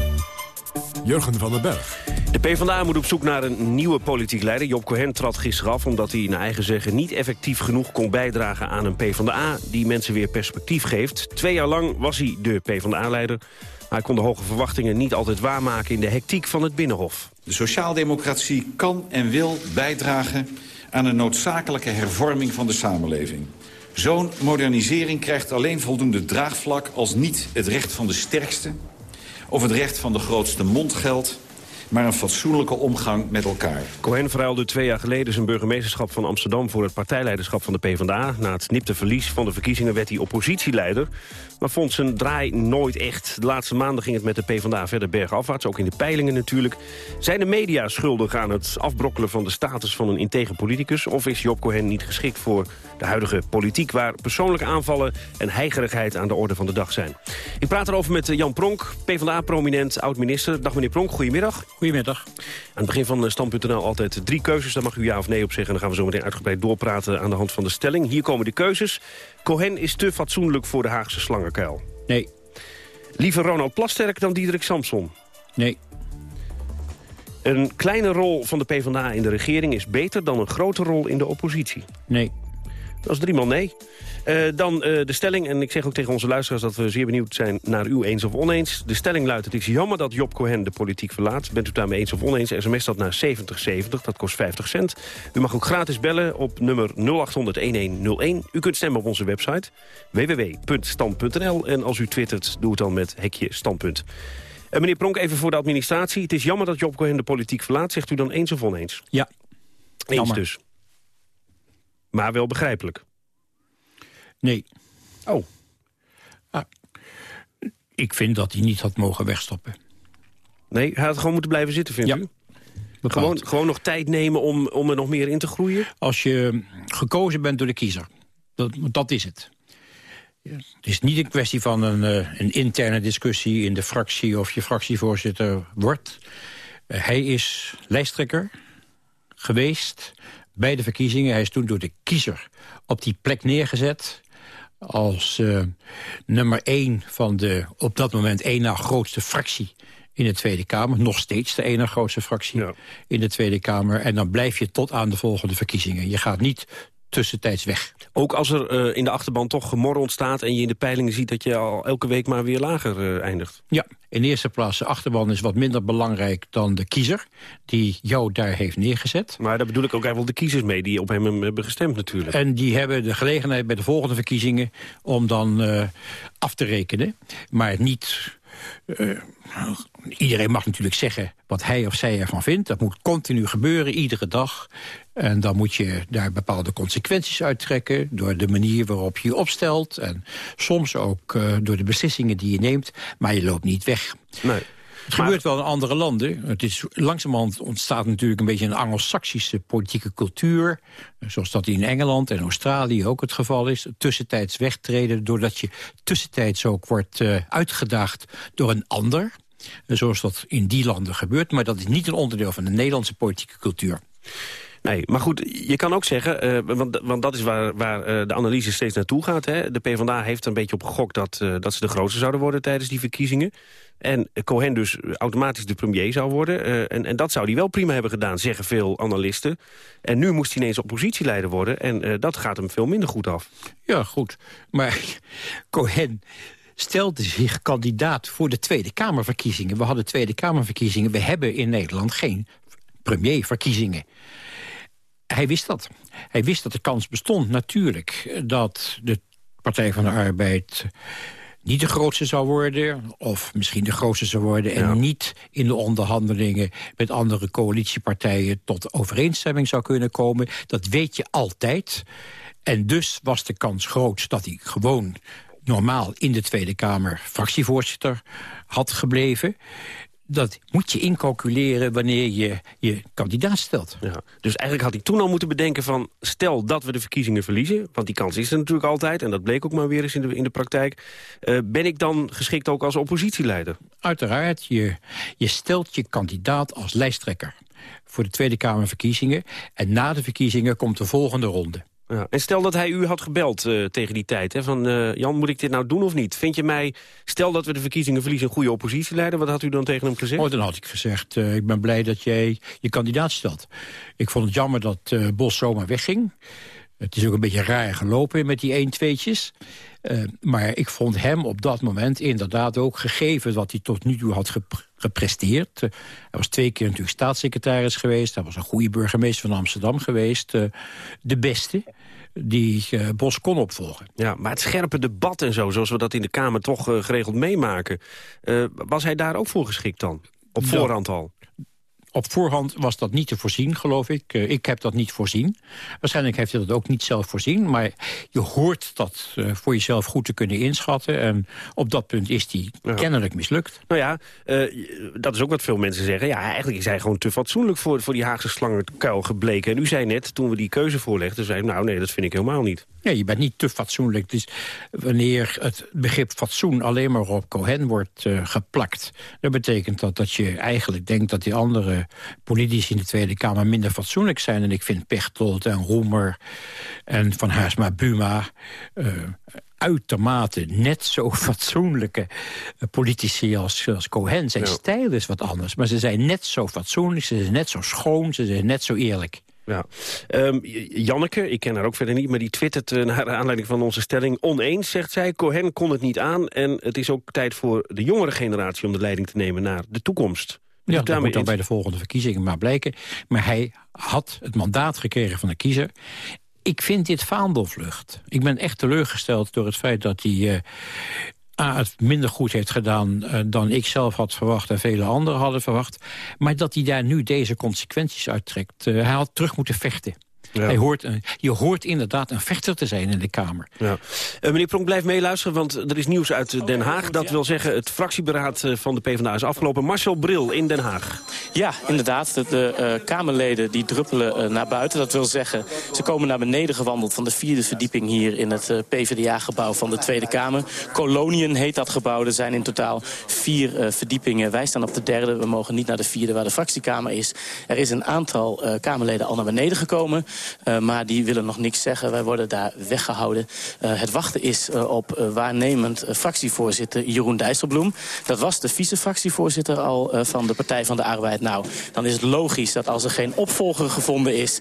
Jurgen van den Berg. De PvdA moet op zoek naar een nieuwe politiek leider. Job Cohen trad gisteren af omdat hij naar eigen zeggen... niet effectief genoeg kon bijdragen aan een PvdA... die mensen weer perspectief geeft. Twee jaar lang was hij de PvdA-leider. Maar hij kon de hoge verwachtingen niet altijd waarmaken... in de hectiek van het Binnenhof. De sociaaldemocratie kan en wil bijdragen... aan een noodzakelijke hervorming van de samenleving. Zo'n modernisering krijgt alleen voldoende draagvlak... als niet het recht van de sterkste of het recht van de grootste mond geldt maar een fatsoenlijke omgang met elkaar. Cohen verruilde twee jaar geleden zijn burgemeesterschap van Amsterdam... voor het partijleiderschap van de PvdA. Na het nipte verlies van de verkiezingen werd hij oppositieleider... maar vond zijn draai nooit echt. De laatste maanden ging het met de PvdA verder bergafwaarts, ook in de peilingen natuurlijk. Zijn de media schuldig aan het afbrokkelen van de status van een integer politicus... of is Job Cohen niet geschikt voor de huidige politiek... waar persoonlijke aanvallen en heigerigheid aan de orde van de dag zijn? Ik praat erover met Jan Pronk, PvdA-prominent, oud-minister. Dag meneer Pronk, goedemiddag. Goedemiddag. Aan het begin van Stand.nl altijd drie keuzes. Daar mag u ja of nee op zeggen. En dan gaan we zo meteen uitgebreid doorpraten aan de hand van de stelling. Hier komen de keuzes. Cohen is te fatsoenlijk voor de Haagse slangenkuil. Nee. Liever Ronald Plasterk dan Diederik Samson. Nee. Een kleine rol van de PvdA in de regering is beter dan een grote rol in de oppositie. Nee. Dat is driemaal nee. Uh, dan uh, de stelling, en ik zeg ook tegen onze luisteraars... dat we zeer benieuwd zijn naar u eens of oneens. De stelling luidt, het is jammer dat Job Cohen de politiek verlaat. Bent u daarmee eens of oneens? SMS dat naar 7070, dat kost 50 cent. U mag ook gratis bellen op nummer 0800-1101. U kunt stemmen op onze website www.stand.nl. En als u twittert, doe het dan met hekje standpunt. Uh, meneer Pronk, even voor de administratie. Het is jammer dat Job Cohen de politiek verlaat. Zegt u dan eens of oneens? Ja. Eens jammer. dus. Maar wel begrijpelijk. Nee. Oh. Ah, ik vind dat hij niet had mogen wegstoppen. Nee, hij had gewoon moeten blijven zitten, vindt ja. u? Gewoon, gewoon nog tijd nemen om, om er nog meer in te groeien? Als je gekozen bent door de kiezer. Dat, dat is het. Het is niet een kwestie van een, uh, een interne discussie in de fractie... of je fractievoorzitter wordt. Uh, hij is lijsttrekker geweest bij de verkiezingen. Hij is toen door de kiezer op die plek neergezet als uh, nummer één van de op dat moment één na grootste fractie in de Tweede Kamer. Nog steeds de ene grootste fractie ja. in de Tweede Kamer. En dan blijf je tot aan de volgende verkiezingen. Je gaat niet tussentijds weg. Ook als er uh, in de achterban toch gemor ontstaat... en je in de peilingen ziet dat je al elke week maar weer lager uh, eindigt. Ja, in eerste plaats de achterban is wat minder belangrijk dan de kiezer... die jou daar heeft neergezet. Maar daar bedoel ik ook eigenlijk wel de kiezers mee... die op hem hebben gestemd natuurlijk. En die hebben de gelegenheid bij de volgende verkiezingen... om dan uh, af te rekenen. Maar niet uh, iedereen mag natuurlijk zeggen wat hij of zij ervan vindt. Dat moet continu gebeuren, iedere dag. En dan moet je daar bepaalde consequenties uittrekken... door de manier waarop je je opstelt... en soms ook uh, door de beslissingen die je neemt. Maar je loopt niet weg. Nee. Het gebeurt wel in andere landen. Het is, langzamerhand ontstaat natuurlijk een beetje een anglo-saxische politieke cultuur. Zoals dat in Engeland en Australië ook het geval is. Tussentijds wegtreden doordat je tussentijds ook wordt uh, uitgedaagd door een ander. Zoals dat in die landen gebeurt. Maar dat is niet een onderdeel van de Nederlandse politieke cultuur. Nee, maar goed, je kan ook zeggen, uh, want, want dat is waar, waar uh, de analyse steeds naartoe gaat. Hè? De PvdA heeft er een beetje op gegokt dat, uh, dat ze de grootste zouden worden tijdens die verkiezingen. En Cohen dus automatisch de premier zou worden. en, en dat zou hij wel prima hebben gedaan, zeggen veel analisten. En nu moest hij ineens oppositieleider worden. En dat gaat hem veel minder goed af. Ja, goed. Maar [laughs] Cohen stelde zich kandidaat voor de Tweede Kamerverkiezingen. We hadden Tweede Kamerverkiezingen. We hebben in Nederland geen premierverkiezingen. Hij wist dat. Hij wist dat de kans bestond natuurlijk dat de Partij van de Arbeid niet de grootste zou worden... of misschien de grootste zou worden... en ja. niet in de onderhandelingen met andere coalitiepartijen... tot overeenstemming zou kunnen komen. Dat weet je altijd. En dus was de kans groot dat hij gewoon normaal in de Tweede Kamer fractievoorzitter had gebleven dat moet je incalculeren wanneer je je kandidaat stelt. Ja, dus eigenlijk had hij toen al moeten bedenken van... stel dat we de verkiezingen verliezen, want die kans is er natuurlijk altijd... en dat bleek ook maar weer eens in de, in de praktijk... Uh, ben ik dan geschikt ook als oppositieleider? Uiteraard, je, je stelt je kandidaat als lijsttrekker... voor de Tweede Kamerverkiezingen. En na de verkiezingen komt de volgende ronde. Ja. En stel dat hij u had gebeld uh, tegen die tijd. Hè, van uh, Jan, moet ik dit nou doen of niet? Vind je mij, stel dat we de verkiezingen verliezen... een goede oppositieleider, wat had u dan tegen hem gezegd? Oh, dan had ik gezegd, uh, ik ben blij dat jij je kandidaat stelt. Ik vond het jammer dat Bos zomaar wegging. Het is ook een beetje raar gelopen met die 1 tweetjes. Maar ik vond hem op dat moment inderdaad ook gegeven... wat hij tot nu toe had gep gepresteerd. Uh, hij was twee keer natuurlijk staatssecretaris geweest. Hij was een goede burgemeester van Amsterdam geweest. Uh, de beste die uh, Bos kon opvolgen. Ja, maar het scherpe debat en zo, zoals we dat in de Kamer toch uh, geregeld meemaken... Uh, was hij daar ook voor geschikt dan? Op voorhand al? Op voorhand was dat niet te voorzien, geloof ik. Uh, ik heb dat niet voorzien. Waarschijnlijk heeft hij dat ook niet zelf voorzien. Maar je hoort dat uh, voor jezelf goed te kunnen inschatten. En op dat punt is hij ja. kennelijk mislukt. Nou ja, uh, dat is ook wat veel mensen zeggen. Ja, eigenlijk is hij gewoon te fatsoenlijk voor, voor die Haagse slangenkuil gebleken. En u zei net, toen we die keuze voorlegden, zei nou nee, dat vind ik helemaal niet. Nee, je bent niet te fatsoenlijk. Dus wanneer het begrip fatsoen alleen maar op Cohen wordt uh, geplakt... dan betekent dat dat je eigenlijk denkt dat die andere politici in de Tweede Kamer minder fatsoenlijk zijn. En ik vind Pechtold en Roemer en Van Haarsma Buma... Uh, uitermate net zo [laughs] fatsoenlijke politici als, als Cohen. Zijn ja. stijl is wat anders, maar ze zijn net zo fatsoenlijk... ze zijn net zo schoon, ze zijn net zo eerlijk. Ja. Um, Janneke, ik ken haar ook verder niet, maar die twittert uh, naar aanleiding van onze stelling oneens, zegt zij. Cohen kon het niet aan en het is ook tijd voor de jongere generatie om de leiding te nemen naar de toekomst. Ja, dat moet dan bij de volgende verkiezingen maar blijken. Maar hij had het mandaat gekregen van de kiezer. Ik vind dit vaandelvlucht. Ik ben echt teleurgesteld door het feit dat hij... Uh, A, het minder goed heeft gedaan uh, dan ik zelf had verwacht... en vele anderen hadden verwacht. Maar dat hij daar nu deze consequenties uittrekt. Uh, hij had terug moeten vechten. Ja. Hij hoort, je hoort inderdaad een vechter te zijn in de Kamer. Ja. Uh, meneer Pronk, blijf meeluisteren, want er is nieuws uit Den Haag. Dat wil zeggen, het fractieberaad van de PvdA is afgelopen. Marcel Bril in Den Haag. Ja, inderdaad. De, de uh, Kamerleden die druppelen uh, naar buiten. Dat wil zeggen, ze komen naar beneden gewandeld van de vierde verdieping hier in het PvdA-gebouw van de Tweede Kamer. Koloniën heet dat gebouw. Er zijn in totaal vier verdiepingen. Wij staan op de derde. We mogen niet naar de vierde waar de fractiekamer is. Er is een aantal Kamerleden al naar beneden gekomen. Maar die willen nog niks zeggen. Wij worden daar weggehouden. het wachten is op waarnemend fractievoorzitter Jeroen Dijsselbloem. Dat was de vice-fractievoorzitter al van de Partij van de Arbeid. Nou, dan is het logisch dat als er geen opvolger gevonden is...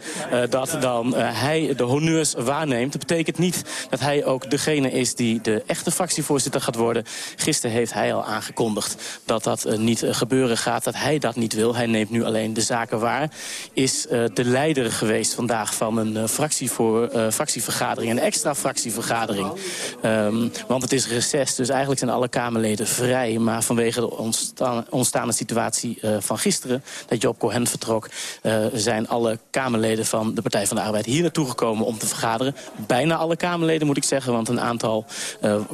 dat dan hij de honneurs waarneemt. Dat betekent niet dat hij ook degene is die de echte fractievoorzitter gaat worden. Gisteren heeft hij al aangekondigd dat dat niet gebeuren gaat. Dat hij dat niet wil. Hij neemt nu alleen de zaken waar. Is de leider geweest vandaag van een fractie voor, fractievergadering. Een extra fractievergadering. Um, want het is reces. Dus eigenlijk zijn alle Kamerleden vrij. Maar vanwege de ontstaan, ontstaande situatie van gisteren... dat Job Cohen vertrok... zijn alle Kamerleden van de Partij van de Arbeid hier naartoe gekomen om te vergaderen. Bijna alle Kamerleden moet ik zeggen. Want een aantal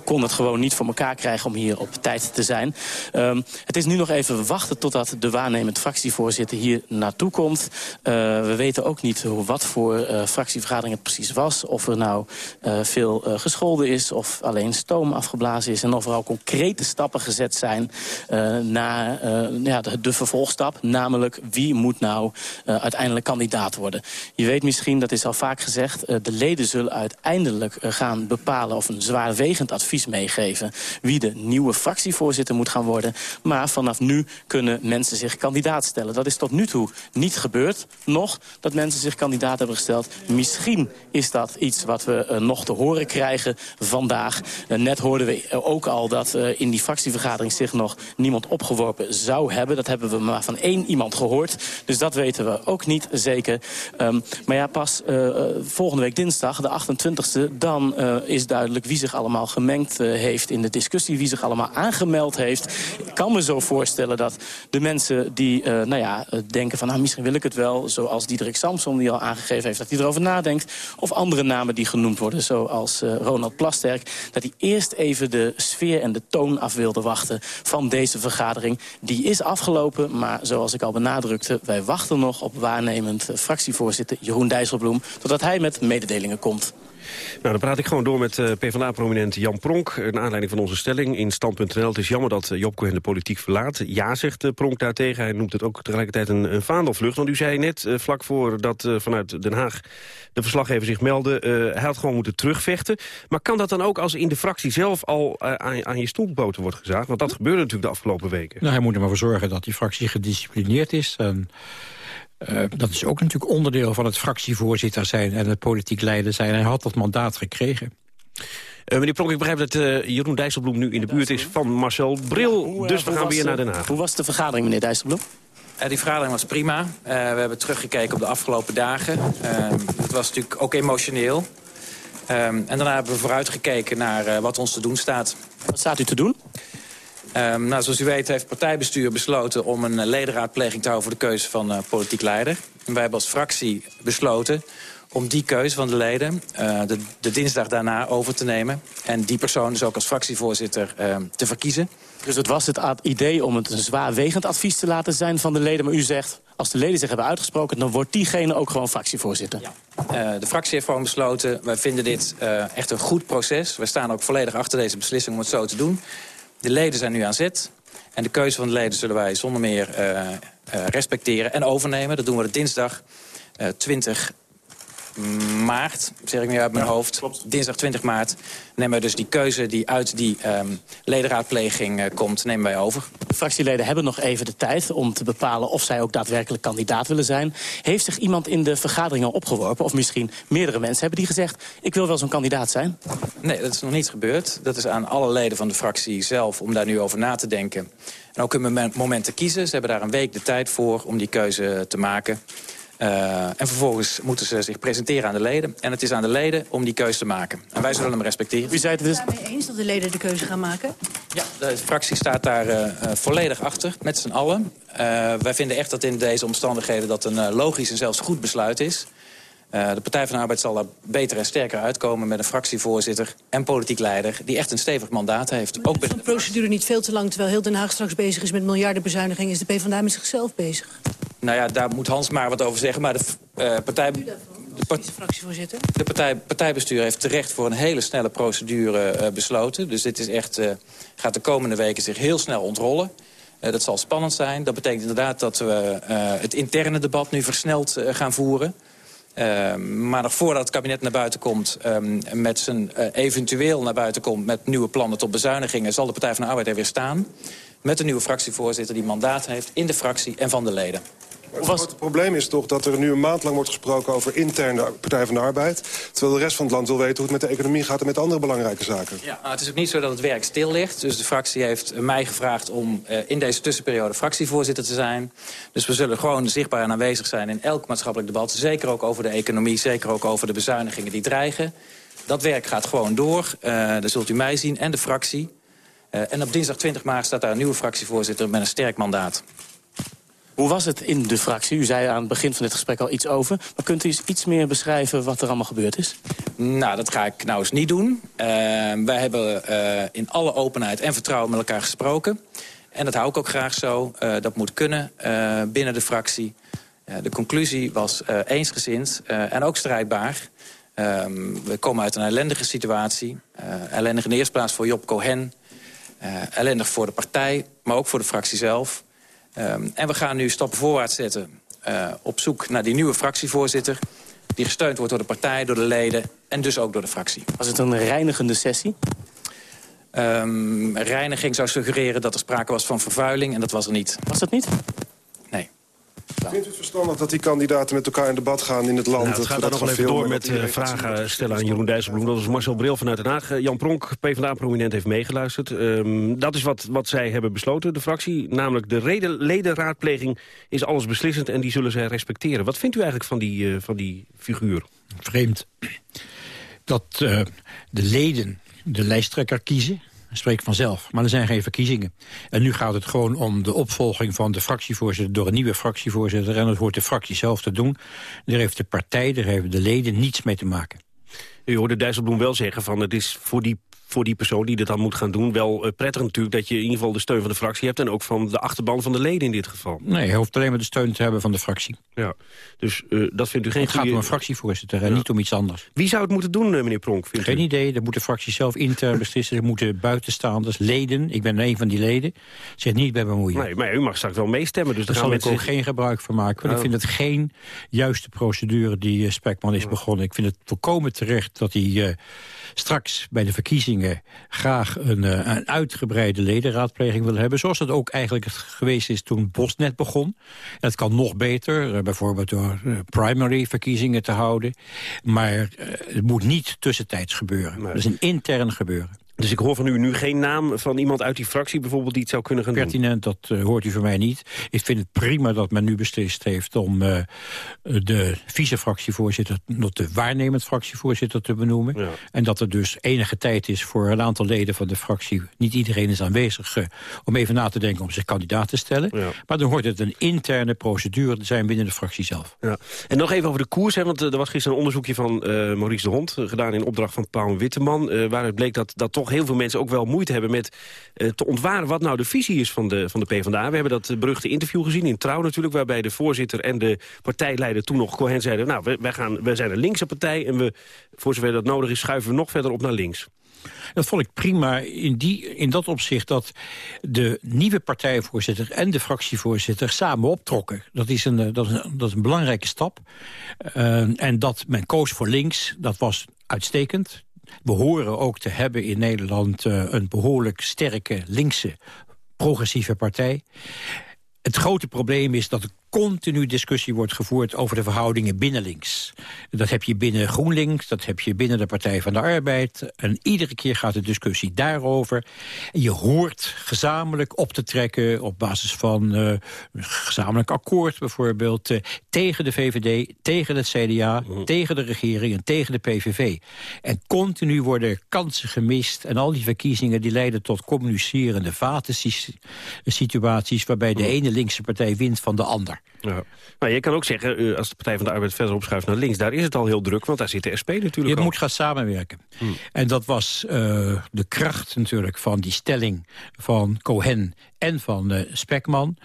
kon het gewoon niet voor elkaar krijgen om hier op tijd te zijn. Um, het is nu nog even wachten totdat de waarnemend fractievoorzitter hier naartoe komt. We weten ook niet wat voor uh, fractievergadering het precies was. Of er nou uh, veel gescholden is of alleen stoom afgeblazen is. En of er al concrete stappen gezet zijn naar ja, de, vervolgstap. Namelijk wie moet nou uiteindelijk kandidaat worden. Je weet misschien, dat is al vaak gezegd... de leden zullen uiteindelijk gaan bepalen of een zwaarwegend advies meegeven... wie de nieuwe fractievoorzitter moet gaan worden. Maar vanaf nu kunnen mensen zich kandidaat stellen. Dat is tot nu toe niet gebeurd. Nog dat mensen zich kandidaat gesteld. Misschien is dat iets wat we uh, nog te horen krijgen vandaag. Uh, net hoorden we ook al dat in die fractievergadering zich nog niemand opgeworpen zou hebben. Dat hebben we maar van één iemand gehoord. Dus dat weten we ook niet zeker. Um, maar ja, pas volgende week dinsdag, de 28e... dan is duidelijk wie zich allemaal gemengd heeft in de discussie. Wie zich allemaal aangemeld heeft. Ik kan me zo voorstellen dat de mensen die nou ja, denken van... Nou, misschien wil ik het wel, zoals Diederik Samson die al aangegeven heeft... dat hij erover nadenkt. Of andere namen die genoemd worden, zoals uh, Ronald Plasterk... dat hij eerst even de sfeer en de toon af wilde wachten van deze vergadering. Die is afgelopen, maar zoals ik al benadrukte... wij wachten nog op waarnemend fractievoorzitter Jeroen Dijsselbloem... totdat hij met mededelingen komt. Nou, dan praat ik gewoon door met uh, PvdA-prominent Jan Pronk. Naar aanleiding van onze stelling in stand.nl. Het is jammer dat Job Cohen de politiek verlaat. Ja, zegt uh, Pronk daartegen. Hij noemt het ook tegelijkertijd een, een vaandelvlucht. Want u zei net, vlak voor dat vanuit Den Haag de verslaggever zich meldde... hij had gewoon moeten terugvechten. Maar kan dat dan ook als in de fractie zelf al aan, aan, je stoelboten wordt gezaagd? Want dat gebeurde natuurlijk de afgelopen weken. Nou, hij moet er maar voor zorgen dat die fractie gedisciplineerd is... En uh, dat is ook natuurlijk onderdeel van het fractievoorzitter zijn... en het politiek leider zijn. Hij had dat mandaat gekregen. Uh, meneer Pronk, ik begrijp dat uh, Jeroen Dijsselbloem nu in de buurt is van Marcel Bril. dus we gaan weer naar Den Haag. Hoe was de vergadering, meneer Dijsselbloem? die vergadering was prima. we hebben teruggekeken op de afgelopen dagen. Ehm, het was natuurlijk ook emotioneel. Um, en daarna hebben we vooruitgekeken naar wat ons te doen staat. Wat staat u te doen? Um, nou, zoals u weet heeft partijbestuur besloten om een ledenraadpleging te houden voor de keuze van uh, politiek leider. En wij hebben als fractie besloten om die keuze van de leden uh, de, de, dinsdag daarna over te nemen. En die persoon dus ook als fractievoorzitter uh, te verkiezen. Dus het was het idee om het een zwaarwegend advies te laten zijn van de leden. Maar u zegt, als de leden zich hebben uitgesproken... dan wordt diegene ook gewoon fractievoorzitter. Ja. Uh, de fractie heeft gewoon besloten, wij vinden dit echt een goed proces. We staan ook volledig achter deze beslissing om het zo te doen. De leden zijn nu aan zet. En de keuze van de leden zullen wij zonder meer uh, uh, respecteren en overnemen. Dat doen we dinsdag uh, 20 maart, zeg ik nu uit mijn ja, hoofd. Klopt. Dinsdag 20 maart nemen we dus die keuze die uit die um, ledenraadpleging uh, komt, nemen wij over. De fractieleden hebben nog even de tijd om te bepalen of zij ook daadwerkelijk kandidaat willen zijn. Heeft zich iemand in de vergadering al opgeworpen, of misschien meerdere mensen hebben die gezegd, ik wil wel zo'n kandidaat zijn? Nee, dat is nog niet gebeurd. Dat is aan alle leden van de fractie zelf om daar nu over na te denken. En ook een moment te kiezen. Ze hebben daar een week de tijd voor om die keuze te maken. Uh, en vervolgens moeten ze zich presenteren aan de leden. En het is aan de leden om die keuze te maken. En wij zullen hem respecteren. Wie zei het dus? daarmee eens dat de leden de keuze gaan maken? Ja, de fractie staat daar uh, volledig achter, met z'n allen. Uh, wij vinden echt dat in deze omstandigheden dat een logisch en zelfs goed besluit is. Uh, de Partij van de Arbeid zal er beter en sterker uitkomen... met een fractievoorzitter en politiek leider... die echt een stevig mandaat heeft. Maar ook is de procedure niet veel te lang... terwijl heel Den Haag straks bezig is met miljardenbezuiniging... is de PvdA met zichzelf bezig? Nou ja, daar moet Hans maar wat over zeggen. Maar de uh, partij... De, part fractievoorzitter? de partij, partijbestuur heeft terecht voor een hele snelle procedure uh, besloten. Dus dit is echt, uh, gaat de komende weken zich heel snel ontrollen. Dat zal spannend zijn. Dat betekent inderdaad dat we het interne debat nu versneld gaan voeren. Ehm, maar nog voordat het kabinet naar buiten komt... Um, met zijn uh, eventueel naar buiten komt met nieuwe plannen tot bezuinigingen... zal de Partij van de Arbeid er weer staan. Met een nieuwe fractievoorzitter die mandaat heeft in de fractie en van de leden. Het grote probleem is toch dat er nu een maand lang wordt gesproken over interne Partij van de Arbeid. Terwijl de rest van het land wil weten hoe het met de economie gaat en met andere belangrijke zaken. Ja, nou, het is ook niet zo dat het werk stil ligt. Dus de fractie heeft mij gevraagd om uh, in deze tussenperiode fractievoorzitter te zijn. Dus we zullen gewoon zichtbaar en aanwezig zijn in elk maatschappelijk debat. Zeker ook over de economie, zeker ook over de bezuinigingen die dreigen. Dat werk gaat gewoon door. Uh, daar zult u mij zien en de fractie. Uh, en op dinsdag 20 maart staat daar een nieuwe fractievoorzitter met een sterk mandaat. Hoe was het in de fractie? U zei aan het begin van dit gesprek al iets over. Maar kunt u eens iets meer beschrijven wat er allemaal gebeurd is? Nou, dat ga ik nou eens niet doen. Uh, wij hebben uh, in alle openheid en vertrouwen met elkaar gesproken. En dat hou ik ook graag zo. Uh, dat moet kunnen binnen de fractie. de conclusie was eensgezind en ook strijdbaar. we komen uit een ellendige situatie. ellendig in de eerste plaats voor Job Cohen. ellendig voor de partij, maar ook voor de fractie zelf. Um, en we gaan nu stappen voorwaarts zetten uh, op zoek naar die nieuwe fractievoorzitter... die gesteund wordt door de partij, door de leden en dus ook door de fractie. Was het een reinigende sessie? Um, reiniging zou suggereren dat er sprake was van vervuiling en dat was er niet. Was dat niet? Vindt u het verstandig dat die kandidaten met elkaar in debat gaan in het land? Nou, het gaat dan nog wel even door met uh, vragen stellen aan Jeroen Dijsselbloem. Dat is Marcel Bril vanuit Den Haag. Uh, Jan Pronk, PvdA-prominent, heeft meegeluisterd. Um, dat is wat, wat zij hebben besloten, de fractie. Namelijk de reden, ledenraadpleging is alles beslissend en die zullen zij respecteren. Wat vindt u eigenlijk van die, uh, van die figuur? Vreemd dat de leden de lijsttrekker kiezen spreekt vanzelf. Maar er zijn geen verkiezingen. En nu gaat het gewoon om de opvolging van de fractievoorzitter... door een nieuwe fractievoorzitter. En dat hoort de fractie zelf te doen. Daar heeft de partij, daar hebben de leden niets mee te maken. U hoorde Dijsselbloem wel zeggen van het is voor die voor die persoon die dit dan moet gaan doen... wel uh, prettig natuurlijk dat je in ieder geval de steun van de fractie hebt... en ook van de achterban van de leden in dit geval. Nee, hij hoeft alleen maar de steun te hebben van de fractie. Ja, dus uh, dat vindt u geen Het gaat om een fractievoorzitter en ja. niet om iets anders. Wie zou het moeten doen, uh, meneer Pronk? Geen u? idee, dat moet de fractie zelf intern [laughs] beslissen. Er moeten buitenstaanders, leden, ik ben een van die leden... zich niet bij bemoeien. Nee, maar u mag straks wel meestemmen. Dus daar zal ik ook geen gebruik van maken. Want oh. Ik vind het geen juiste procedure die Spekman is begonnen. Ik vind het volkomen terecht dat hij straks bij de verkiezingen... graag een, een, uitgebreide ledenraadpleging willen hebben. Zoals het ook eigenlijk geweest is toen Bos net begon. Het kan nog beter, bijvoorbeeld door primary verkiezingen te houden. Maar het moet niet tussentijds gebeuren. Nee. Dat is een intern gebeuren. Dus ik hoor van u nu geen naam van iemand uit die fractie bijvoorbeeld die het zou kunnen gaan Pertinent, doen? dat uh, hoort u van mij niet. Ik vind het prima dat men nu beslist heeft om uh, de vice-fractievoorzitter... tot de waarnemend fractievoorzitter te benoemen. Ja. En dat er dus enige tijd is voor een aantal leden van de fractie. Niet iedereen is aanwezig uh, om even na te denken om zich kandidaat te stellen. Ja. Maar dan hoort het een interne procedure te zijn binnen de fractie zelf. Ja. En nog even over de koers, hè, want er was gisteren een onderzoekje van Maurice de Hond... gedaan in opdracht van Paul Witteman, waaruit bleek dat, dat toch heel veel mensen ook wel moeite hebben met uh, te ontwaren wat nou de visie is van de, van de PvdA. We hebben dat beruchte interview gezien in Trouw natuurlijk, waarbij de voorzitter en de partijleider toen nog Cohen zeiden, nou, wij, gaan, wij zijn een linkse partij en we, voor zover dat nodig is, schuiven we nog verder op naar links. Dat vond ik prima in, die, in dat opzicht dat de nieuwe partijvoorzitter en de fractievoorzitter samen optrokken. Dat is een, dat is een, dat is een belangrijke stap. En dat men koos voor links, dat was uitstekend. We horen ook te hebben in Nederland uh, een behoorlijk sterke linkse progressieve partij. Het grote probleem is dat continu discussie wordt gevoerd over de verhoudingen binnen links. Dat heb je binnen GroenLinks, dat heb je binnen de Partij van de Arbeid. En iedere keer gaat de discussie daarover. En je hoort gezamenlijk op te trekken op basis van uh, een gezamenlijk akkoord bijvoorbeeld... Uh, tegen de VVD, tegen het CDA, mm. tegen de regering en tegen de PVV. En continu worden kansen gemist en al die verkiezingen... die leiden tot communicerende vaten-situaties... waarbij de ene linkse partij wint van de ander. Ja. Nou, je kan ook zeggen, als de Partij van de Arbeid verder opschuift naar links... daar is het al heel druk, want daar zit de SP natuurlijk Je al. moet gaan samenwerken. Hmm. En dat was uh, de kracht natuurlijk van die stelling van Cohen en van uh, Spekman.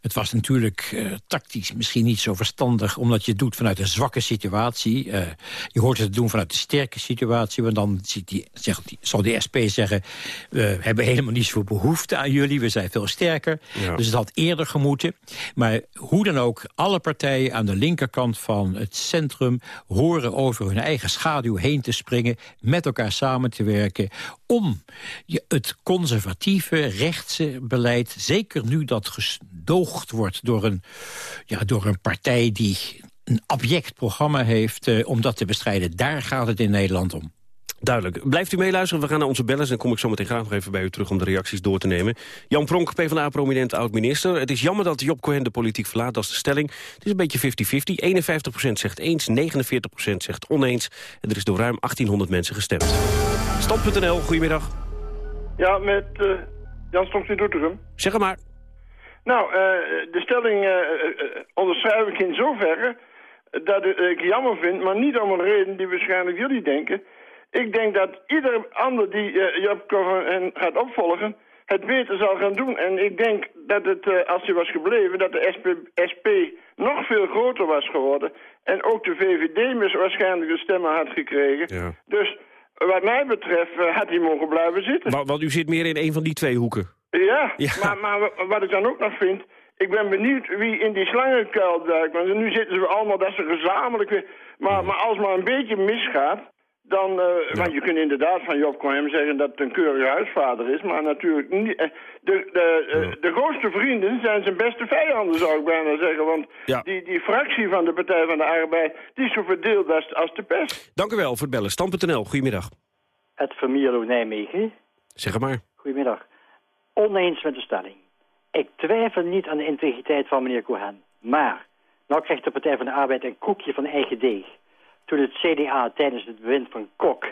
Het was natuurlijk uh, tactisch misschien niet zo verstandig... omdat je het doet vanuit een zwakke situatie. Uh, je hoort het doen vanuit een sterke situatie... want dan ziet die, zegt die, zal de SP zeggen... we hebben helemaal niet zoveel behoefte aan jullie, we zijn veel sterker. Ja. Dus het had eerder gemoeten. Maar hoe Hoe dan ook, alle partijen aan de linkerkant van het centrum... horen over hun eigen schaduw heen te springen... met elkaar samen te werken om het conservatieve rechtse beleid... zeker nu dat gedoogd wordt door een, ja, door een partij die een abject programma heeft uh, om dat te bestrijden. Daar gaat het in Nederland om. Duidelijk. Blijft u meeluisteren? We gaan naar onze bellers en kom ik zo meteen graag nog even bij u terug om de reacties door te nemen. Jan Pronk, PvdA-prominent oud-minister. Het is jammer dat Job Cohen de politiek verlaat, dat is de stelling. Het is een beetje 50-50. 51% zegt eens, 49% zegt oneens. En er is door ruim 1800 mensen gestemd. Stand.nl, goedemiddag. Ja, met uh, Jan Stomps in Doetinchem. Zeg maar. Nou, uh, de stelling uh, onderschrijf ik in zoverre dat ik jammer vind, maar niet om een reden die waarschijnlijk jullie denken. Ik denk dat ieder ander die uh, Job gaat opvolgen, het beter zal gaan doen. En ik denk dat het, uh, als hij was gebleven, dat de SP, SP nog veel groter was geworden. En ook de VVD waarschijnlijk de stemmen had gekregen. Ja. Dus wat mij betreft uh, had hij mogen blijven zitten. Want, want, u zit meer in een van die twee hoeken. Ja, ja. Maar, maar wat ik dan ook nog vind... Ik ben benieuwd wie in die slangenkuil duikt. Want nu zitten ze allemaal dat ze gezamenlijk... Weer, maar, maar als maar een beetje misgaat... Dan, uh, ja. want je kunt inderdaad van Job Cohen zeggen dat het een keurige huisvader is, maar natuurlijk niet. De, de, de, ja. de grootste vrienden zijn zijn beste vijanden, zou ik bijna zeggen. Want ja. die, die fractie van de Partij van de Arbeid, die is zo verdeeld als, als de pest. Dank u wel voor het bellen. Stam.nl, goedemiddag. Het Vermierlo Nijmegen. Zeg maar. Goedemiddag. Oneens met de stelling. Ik twijfel niet aan de integriteit van meneer Cohen. Maar, nou krijgt de Partij van de Arbeid een koekje van eigen deeg toen het CDA tijdens het bewind van Kok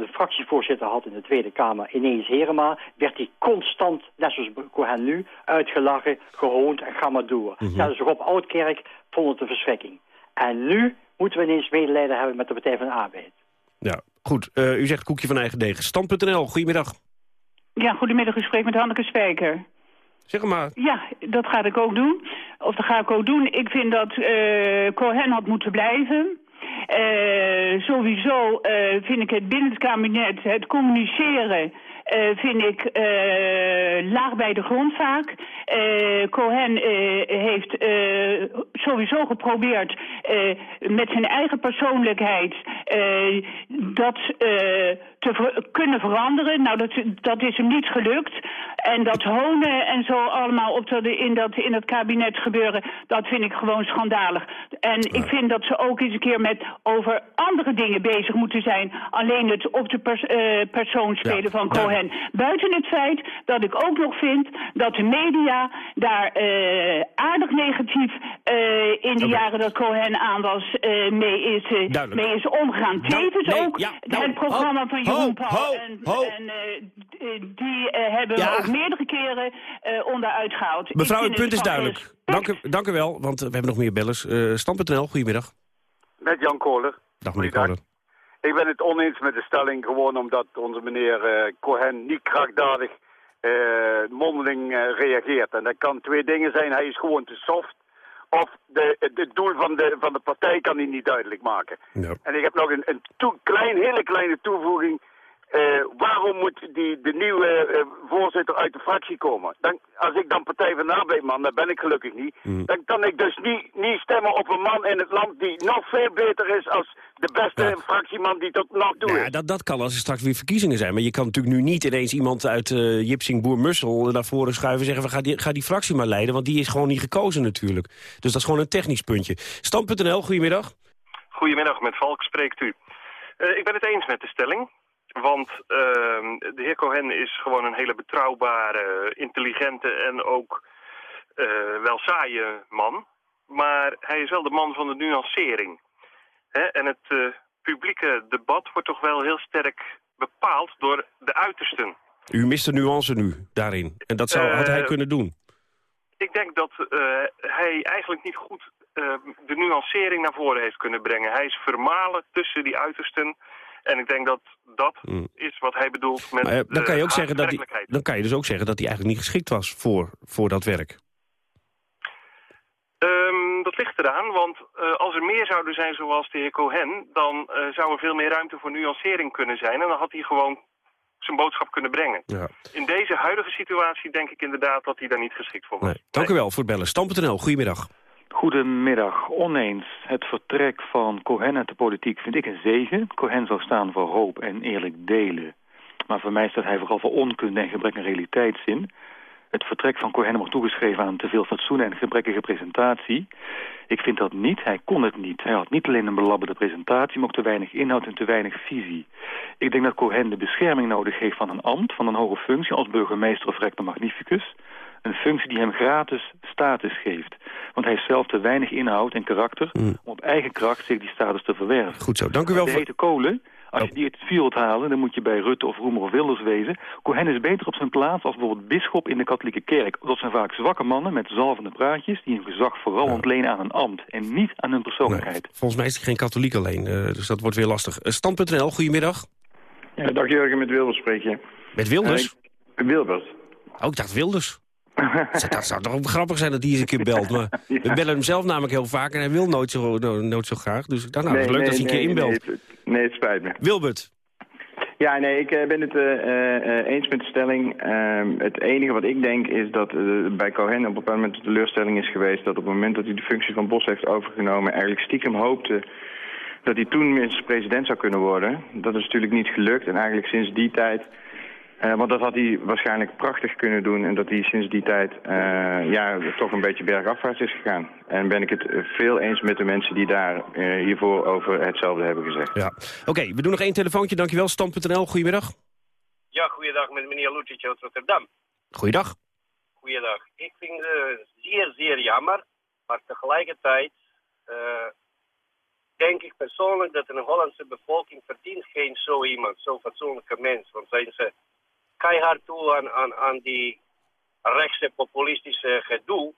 de fractievoorzitter had in de Tweede Kamer, ineens Herema, werd hij constant, net zoals Cohen nu, uitgelachen, gehoond en ga maar door. Mhm. Zelfs Rob Oudkerk vond het een verschrikking. En nu moeten we ineens medelijden hebben met de Partij van de Arbeid. Ja, goed. Uh, u zegt koekje van eigen deeg. Stand.nl, goedemiddag. Ja, goedemiddag. U spreekt met Hanneke Spijker. Zeg maar. Ja, dat ga ik ook doen. Of dat ga ik ook doen. Ik vind dat uh, Cohen had moeten blijven. Uh, sowieso uh, vind ik het binnen het kabinet, het communiceren... Uh, vind ik laag bij de grond vaak. Cohen heeft sowieso geprobeerd met zijn eigen persoonlijkheid dat te ver kunnen veranderen. Nou, dat, dat is hem niet gelukt. En dat honen en zo allemaal op dat, in, dat, in dat kabinet gebeuren, dat vind ik gewoon schandalig. En ik vind dat ze ook eens een keer met over andere dingen bezig moeten zijn. Alleen het op de pers, uh, persoon spelen ja. van Cohen. Ja. Buiten het feit dat ik ook nog vind dat de media daar uh, aardig negatief uh, in de okay. jaren dat Cohen aan was mee, is, mee is omgegaan. Nou, Tevens nee, ook nou, het programma ho, van Jeroen Paul. En, en die hebben we ook meerdere keren onderuit gehaald. Mevrouw, het punt is duidelijk. Dank u, dank u wel, want we hebben nog meer bellers. Stam.nl, goedemiddag. Met Jan Kohler. Dag meneer Kohler. Ik ben het oneens met de stelling gewoon omdat onze meneer uh, Cohen niet krachtdadig uh, mondeling uh, reageert. En dat kan twee dingen zijn. Hij is gewoon te soft. Of de, het doel van de, van de partij kan hij niet duidelijk maken. Ja. En ik heb nog een, een toe, klein, hele kleine toevoeging. Uh, waarom moet die, de nieuwe uh, voorzitter uit de fractie komen? Dan, als ik dan Partij van de Arbeid man, dat ben ik gelukkig niet. Mm. Dan kan ik dus niet, niet stemmen op een man in het land die nog veel beter is als de beste Ja. fractieman die tot nog toe Ja, is. dat, dat kan als er straks weer verkiezingen zijn. Maar je kan natuurlijk nu niet ineens iemand uit uh, Jipsing Boer Mussel naar voren schuiven en zeggen... We ga, die, ga die fractie maar leiden, want die is gewoon niet gekozen natuurlijk. Dus dat is gewoon een technisch puntje. Stand.nl, goedemiddag. Goedemiddag, met Valk spreekt u. Uh, ik ben het eens met de stelling. Want uh, de heer Cohen is gewoon een hele betrouwbare, intelligente en ook uh, wel saaie man. Maar hij is wel de man van de nuancering. Hè? En het uh, publieke debat wordt toch wel heel sterk bepaald door de uitersten. U mist de nuance nu daarin. En dat zou, had hij kunnen doen. Ik denk dat hij eigenlijk niet goed de nuancering naar voren heeft kunnen brengen. Hij is vermalen tussen die uitersten... En ik denk dat dat Mm. is wat hij bedoelt met Maar, eh, dan, kan je ook de zeggen dat dan kan je dus ook zeggen dat hij eigenlijk niet geschikt was voor, voor dat werk. Um, dat ligt eraan, want uh, als er meer zouden zijn zoals de heer Cohen... dan uh, zou er veel meer ruimte voor nuancering kunnen zijn. En dan had hij gewoon zijn boodschap kunnen brengen. Ja. In deze huidige situatie denk ik inderdaad dat hij daar niet geschikt voor was. Nee. Dank u wel voor het bellen. Stam.nl, goedemiddag. Goedemiddag. Oneens. Het vertrek van Cohen uit de politiek vind ik een zegen. Cohen zou staan voor hoop en eerlijk delen. Maar voor mij staat hij vooral voor onkunde en gebrek aan realiteitszin. Het vertrek van Cohen wordt toegeschreven aan te veel fatsoen en gebrekkige presentatie. Ik vind dat niet. Hij kon het niet. Hij had niet alleen een belabberde presentatie, maar ook te weinig inhoud en te weinig visie. Ik denk dat Cohen de bescherming nodig heeft van een ambt, van een hoge functie als burgemeester of rector magnificus. Een functie die hem gratis status geeft. Want hij heeft zelf te weinig inhoud en karakter om op eigen kracht zich die status te verwerven. Goed zo, dank u wel. De hete kolen, als je die uit het vuur wilt halen, dan moet je bij Rutte of Roemer of Wilders wezen. Cohen is beter op zijn plaats als bijvoorbeeld bisschop in de katholieke kerk. Dat zijn vaak zwakke mannen met zalvende praatjes die hun gezag vooral ontlenen aan een ambt en niet aan hun persoonlijkheid. Volgens mij is hij geen katholiek alleen, eh, dus dat wordt weer lastig. Eh, Stand.nl, goedemiddag. Ja, dag Jurgen, met Wilders spreek je. Met Wilders? Eh, Wilbert. Oh, ik dacht Wilders. [laughs] dat zou toch grappig zijn dat hij eens een keer belt. Maar [laughs] we bellen hem zelf namelijk heel vaak en hij wil nooit zo, no- nooit zo graag. Dus dacht, nou, het is leuk dat hij een keer inbelt. Nee, het- nee, het spijt me. Wilbert. Ja, nee, ik eh, ben het eh, eh, eens met de stelling. Ehm, het enige wat ik denk is dat bij Cohen op een bepaald moment de teleurstelling is geweest... dat op het moment dat hij de functie van Bos heeft overgenomen... eigenlijk stiekem hoopte dat hij toen minister-president zou kunnen worden. Dat is natuurlijk niet gelukt en eigenlijk sinds die tijd... eh, want dat had hij waarschijnlijk prachtig kunnen doen. En dat hij sinds die tijd eh, ja, toch een beetje bergafwaarts is gegaan. En ben ik het veel eens met de mensen die daar eh, hiervoor over hetzelfde hebben gezegd. Ja. Oké, we doen nog één telefoontje, dankjewel. Stand.nl, goedemiddag. Ja, goeiedag met meneer Lucic uit Rotterdam. Goeiedag. Goeiedag. Ik vind het zeer, zeer jammer, maar tegelijkertijd eh, denk ik persoonlijk dat een Hollandse bevolking verdient geen zo iemand, zo'n fatsoenlijke mens. Want zijn ze keihard toe aan, aan, aan die rechtse populistische gedoe.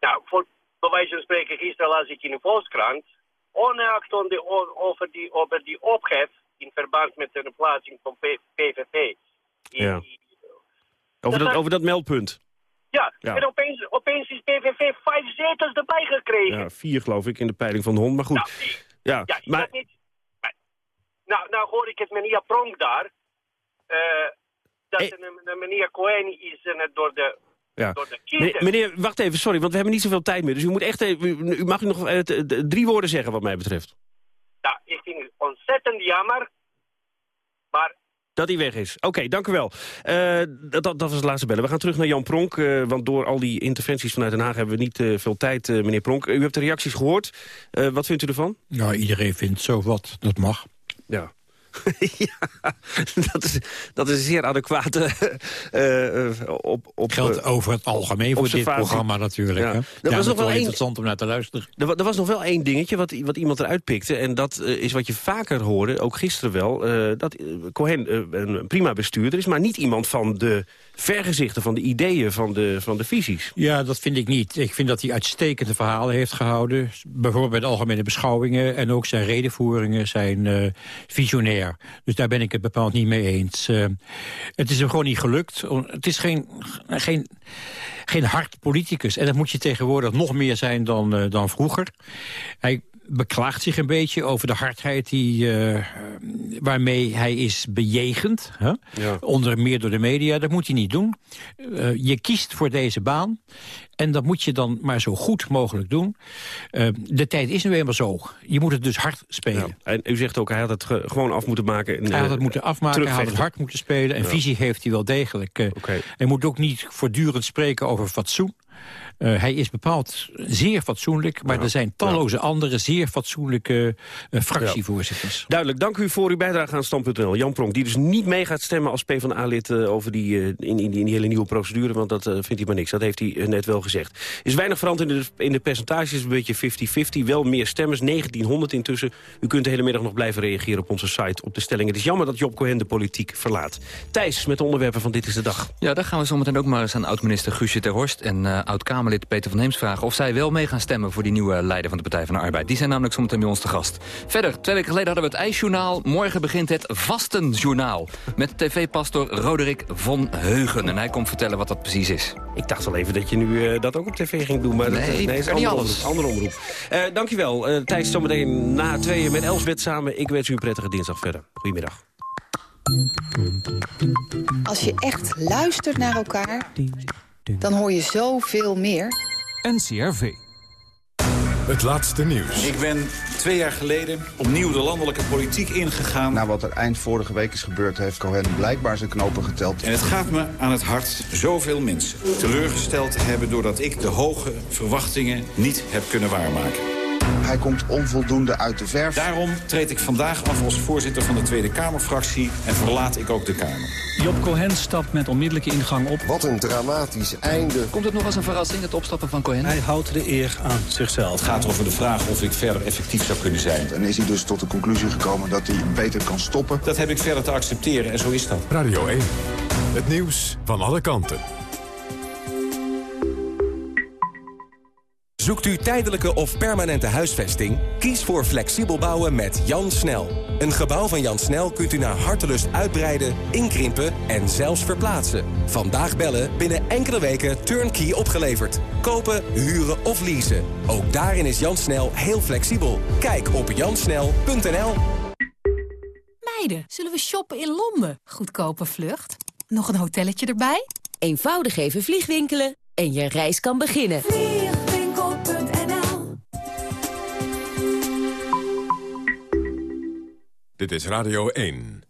Nou, voor bij wijze van spreken, gisteren las ik in de Volkskrant, ongeacht on de, o- over, die, over die ophef in verband met de plaatsing van PVV. Ja. Over dat, over dat meldpunt. Ja, Ja. en opeens, opeens is PVV vijf zetels erbij gekregen. Ja, vier geloof ik in de peiling van de hond, maar goed. Ja, Ja, maar niet... Nou, nou hoor ik het meneer Pronk daar. Eh, dat een, een meneer Cohen is eh, door de, Ja. door de Meneer, wacht even, sorry, want we hebben niet zoveel tijd meer. Dus u, moet echt even, u, mag u nog eh, drie woorden zeggen wat mij betreft. Nou, ik vind het ontzettend jammer. Maar Dat hij weg is. Oké, dank u wel. Eh, dat, dat, dat was het laatste bellen. We gaan terug naar Jan Pronk, eh, want door al die interventies vanuit Den Haag hebben we niet eh, veel tijd, eh, meneer Pronk. U hebt de reacties gehoord. Eh, wat vindt u ervan? Nou, iedereen vindt zo wat, dat mag. Ja. [laughs] ja, dat is, dat is een zeer adequate eh, eh, op, op, Geldt eh, over het algemeen voor dit programma natuurlijk. Ja. Hè? Er Ja, was nog wel één- interessant om naar te luisteren. Er, wa- er was nog wel één dingetje wat, wat iemand eruit pikte. En dat eh, is wat je vaker hoorde, ook gisteren wel. dat Cohen een prima bestuurder is, maar niet iemand van de vergezichten... van de ideeën, van de, van de visies. Ja, dat vind ik niet. Ik vind dat hij uitstekende verhalen heeft gehouden. Bijvoorbeeld bij de algemene beschouwingen. En ook zijn redenvoeringen zijn eh, visionair. Dus daar ben ik het bepaald niet mee eens. Eh, het is hem gewoon niet gelukt. Het is geen, geen, geen hard politicus. En dat moet je tegenwoordig nog meer zijn dan, eh, dan vroeger. Hij beklaagt zich een beetje over de hardheid die, eh, waarmee hij is bejegend. Hè? Onder meer door de media. Dat moet hij niet doen. Eh, je kiest voor deze baan. En dat moet je dan maar zo goed mogelijk doen. Eh, de tijd is nu eenmaal zo. Je moet het dus hard spelen. En u zegt ook, hij had het ge- gewoon af moeten maken. En, Hij had het moeten afmaken, hij had het hard moeten spelen. En Ja. visie heeft hij wel degelijk. Hij moet ook niet voortdurend spreken over fatsoen. Eh, hij is bepaald zeer fatsoenlijk, maar er zijn talloze andere zeer fatsoenlijke eh, fractievoorzitters. Duidelijk, dank u voor uw bijdrage aan Stand.nl. Jan Pronk, die dus niet mee gaat stemmen als PvdA-lid eh, over die, eh, in, in, die, in die hele nieuwe procedure, want dat eh, vindt hij maar niks. Dat heeft hij net wel gezegd. is weinig veranderd in de, in de percentages, een beetje 50-50. Wel meer stemmers, 1900 intussen. U kunt de hele middag nog blijven reageren op onze site, op de stelling. Het is jammer dat Job Cohen de politiek verlaat. Thijs, met de onderwerpen van Dit is de Dag. Ja, daar gaan we zometeen ook maar eens aan oud-minister Guusje ter Horst... en eh, oud-Kamerlid Peter van Heems vragen... of zij wel mee gaan stemmen voor die nieuwe leider van de Partij van de Arbeid. Die zijn namelijk zometeen bij ons te gast. Verder, twee weken geleden hadden we het IJsjournaal. Morgen begint het Vastenjournaal. Met tv-pastor Roderick von Heugen. En hij komt vertellen wat dat precies is. Ik dacht al even dat je nu eh, dat ook op tv ging doen. Maar dat, Nee, is andere alles. omroep, andere omroep. Eh, dankjewel. Eh Thijs, zometeen na tweeën met Elsbeth samen. Ik wens u een prettige dinsdag verder. Goedemiddag. Als je echt luistert naar elkaar, dan hoor je zoveel meer. NCRV. Het laatste nieuws. Ik ben twee jaar geleden opnieuw de landelijke politiek ingegaan. Na wat er eind vorige week is gebeurd... heeft Cohen blijkbaar zijn knopen geteld. En het gaat me aan het hart zoveel mensen teleurgesteld te hebben... doordat ik de hoge verwachtingen niet heb kunnen waarmaken. Hij komt onvoldoende uit de verf. Daarom treed ik vandaag af als voorzitter van de Tweede Kamerfractie... en verlaat ik ook de Kamer. Job Cohen stapt met onmiddellijke ingang op. Wat een dramatisch einde. Komt het nog als een verrassing, het opstappen van Cohen? Hij houdt de eer aan zichzelf. Het gaat over de vraag of ik verder effectief zou kunnen zijn. En is hij dus tot de conclusie gekomen dat hij beter kan stoppen. Dat heb ik verder te accepteren en zo is dat. Radio 1. Het nieuws van alle kanten. Zoekt u tijdelijke of permanente huisvesting? Kies voor flexibel bouwen met Jan Snel. Een gebouw van Jan Snel kunt u naar hartelust uitbreiden, inkrimpen en zelfs verplaatsen. Vandaag bellen, binnen enkele weken turnkey opgeleverd. Kopen, huren of leasen. Ook daarin is Jan Snel heel flexibel. Kijk op jansnel.nl Meiden, zullen we shoppen in Londen? Goedkope vlucht. Nog een hotelletje erbij? Eenvoudig even vliegwinkelen en je reis kan beginnen. Dit is Radio 1.